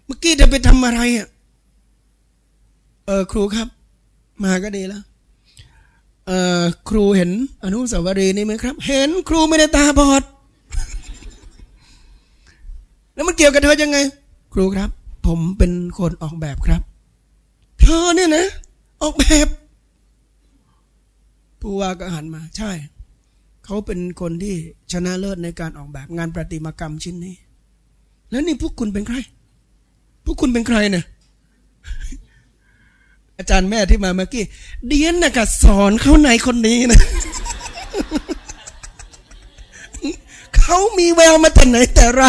เมื่อกี้เธอไปทำอะไรอะ เออครูครับ มาก็ดีแล้วเออครูเห็นอนุสาวรีย์นี่ไหมครับ เห็นครูไม่ได้ตาบอด แล้วมันเกี่ยวกับเธอยังไง ครูครับ ผมเป็นคนออกแบบครับ เธอเนี่ยนะ ออกแบบผู้ว่าก็หันมา ใช่ เขาเป็นคนที่ชนะเลิศในการออกแบบงานประติมากรรมชิ้นนี้ แล้วนี่พวกคุณเป็นใคร พวกคุณเป็นใครเนี่ย อาจารย์แม่ที่มาเมื่อกี้เดียนนะกะสอนเขาในคนนี้นะเขามีแววมาแต่ไหนแต่ไร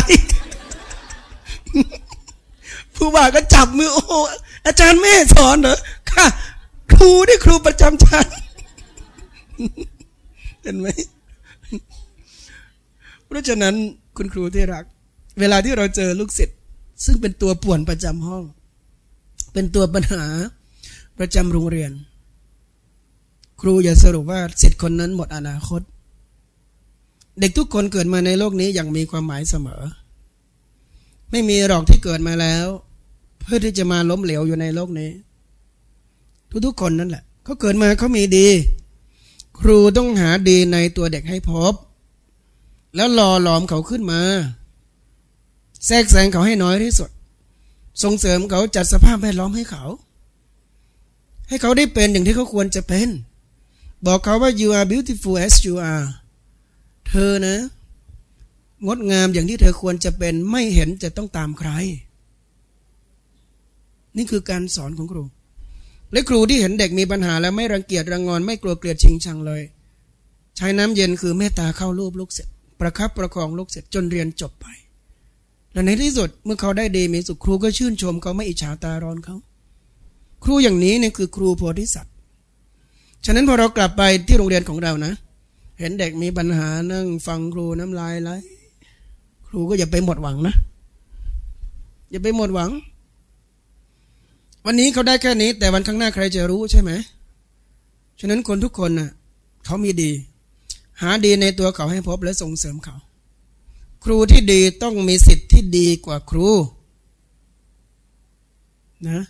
ผู้ว่าก็จับมือ โอ้อาจารย์แม่สอนเหรอค่ะ ครูได้ครูประจำชั้นเห็นไหมเพราะฉะนั้นคุณครูที่รัก เวลาที่เราเจอลูกศิษย์ซึ่งเป็นตัวป่วนประจำห้อง เป็นตัวปัญหา ประจำโรงเรียน ครูอย่าสรุปว่าศิษย์คนนั้นหมดอนาคต เด็กทุกคนเกิดมาในโลกนี้อย่างมีความหมายเสมอ ไม่มีหรอกที่เกิดมาแล้ว เพื่อที่จะมาล้มเหลวอยู่ในโลกนี้ ทุกๆคนนั่นแหละเขาเกิดมาเขามีดี ครูต้องหาดีในตัวเด็กให้พบ แล้วหล่อหลอมเขาขึ้นมาแทรกแซงเขาให้น้อยที่สุด ส่งเสริมเขาจัดสภาพแวดล้อมให้เขา ให้เขาได้เป็นอย่างที่เขาควรจะเป็น บอกเขาว่า you are beautiful as you are เธอนะ งดงามอย่างที่เธอควรจะเป็นไม่เห็นจะต้องตามใคร นี่คือการสอนของครู และครูที่เห็นเด็กมีปัญหาแล้วไม่รังเกียจรังงอนไม่กลัวเกลียดชิงชังเลย ใช้น้ำเย็นคือเมตตาเข้ารูปลูกเสร็จ ประคับประคองลูกเสร็จจนเรียนจบไปและในที่สุดเมื่อเขาได้ดีมีสุขครูก็ชื่นชมเขาไม่อิจฉาตาร้อนเขา ครูอย่างนี้เนี่ยคือครูโพธิสัตว์ ฉะนั้นพอเรากลับไปที่โรงเรียนของเรานะ เห็นเด็กมีปัญหานั่งฟังครูน้ำลายไหลครูก็อย่าไปหมดหวังนะ อย่าไปหมดหวัง วันนี้เขาได้แค่นี้ แต่วันข้างหน้าใครจะรู้ใช่ไหม ฉะนั้นคนทุกคนนะ่ะเขามีดี หาดีในตัวเขาให้พบและส่งเสริมเขา ครูที่ดีต้องมีสิทธิ์ที่ดีกว่าครู นะ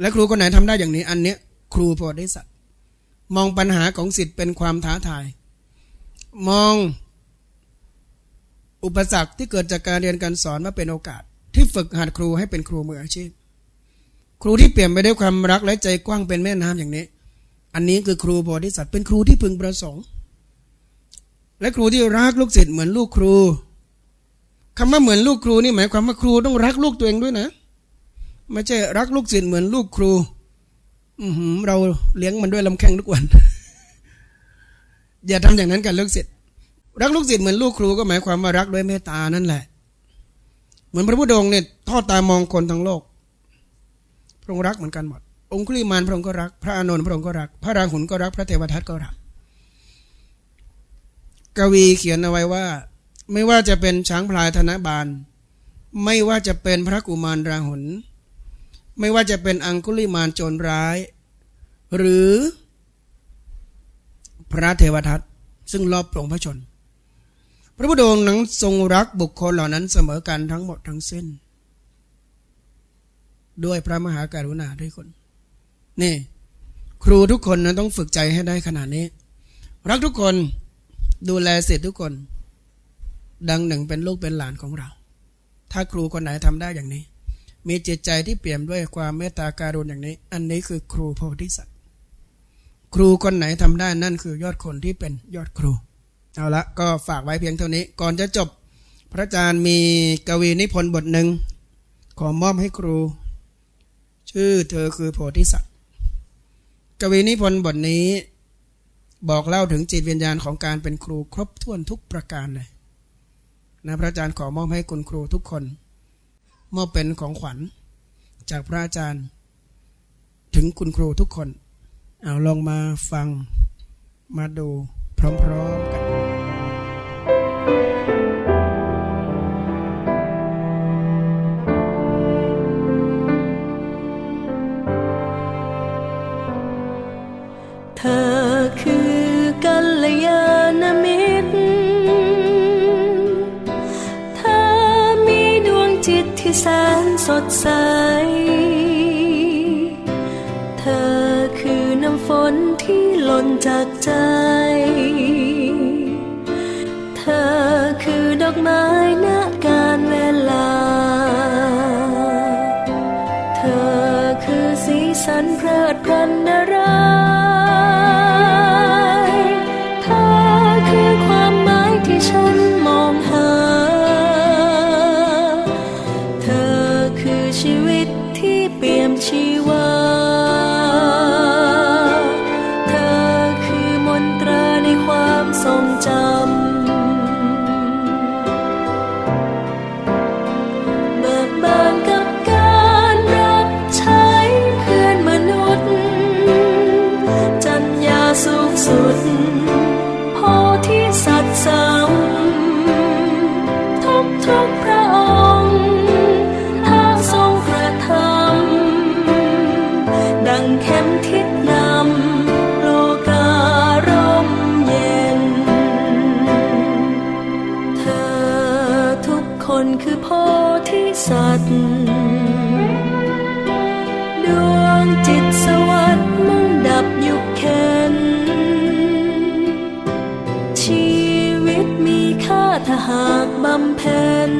และครูคนไหนทำได้อย่างนี้ อันเนี้ย ครูพอได้สัตว์มองปัญหาของสิทธิ์เป็นความท้าทาย มองอุปสรรคที่เกิดจากการเรียนการสอนมาเป็นโอกาส ที่ฝึกหัดครูให้เป็นครูมืออาชีพ ครูที่เปลี่ยนไปด้วยความรักและใจกว้างเป็นแม่น้ำอย่างนี้ อันนี้คือครูโพธิสัตว์เป็นครูที่พึงประสงค์ และครูที่รักลูกศิษย์เหมือนลูกครูคำว่าเหมือนลูกครูนี่หมายความว่าครูต้องรักลูกตัวเองด้วยนะ ไม่ใช่รักลูกศิษย์เหมือนลูกครู อืเราเลี้ยงมันด้วยลำแข้งทุกวัน อย่าทำอย่างนั้นกันลูกศิษย์รักลูกศิษย์เหมือนลูกครูก็หมายความว่ารักด้วยเมตตานั่นแหละ เหมือนพระพุทธองค์เนี่ยทอดตามองคนทั้งโลก พระองค์รักเหมือนกันหมด องคุลิมานพระองค์ก็รัก พระอานนท์พระองค์ก็รัก พระราหุลก็รัก พระเทวทัตก็รัก กวีเขียนเอาไว้ว่า ไม่ว่าจะเป็นช้างพลายธนบาล ไม่ว่าจะเป็นพระกุมารราหุล ไม่ว่าจะเป็นอังคุลิมานโจรร้าย หรือพระเทวทัตซึ่งรอบปรงพระชน พระพุทธองค์นั้นทรงรักบุคคลเหล่านั้นเสมอกันทั้งหมดทั้งสิ้น ด้วยพระมหาการุณาด้วยคน นี่ ครูทุกคนนั้นต้องฝึกใจให้ได้ขนาดนี้ รักทุกคนดูแลเสร็จทุกคน ดังหนึ่งเป็นลูกเป็นหลานของเรา ถ้าครูคนไหนทำได้อย่างนี้ มีจิตใจที่เปี่ยมด้วยความเมตตาการุณอย่างนี้ อันนี้คือครูโพธิสัตว์ ครูคนไหนทำได้นั่นคือยอดคนที่เป็นยอดครู เอาละก็ฝากไว้เพียงเท่านี้ ก่อนจะจบ พระอาจารย์มีกวีนิพนธ์บทหนึ่งขอมอบให้ครู ชื่อเธอคือโพธิสัตว์ กวีนิพนธ์บทนี้ บอกเล่าถึงจิตวิญญาณของการเป็นครูครบถ้วนทุกประการเลยนะพระอาจารย์ขอมอบให้คุณครูทุกคน มอบเป็นของขวัญ จากพระอาจารย์ ถึงคุณครูทุกคน เอาลองมาฟังมาดูพร้อมๆกัน ดใส เธอคือน้ำฝนที่หล่นจากใจ เธอคือดอกไม้ณการเวลา เธอคือสีสันพระ นคือโพธิสัตว์ดวงจิตสวัสดิ์มุ่งดับยุคเข็นชีวิตมีค่าถ้าหากบำเพ็ญ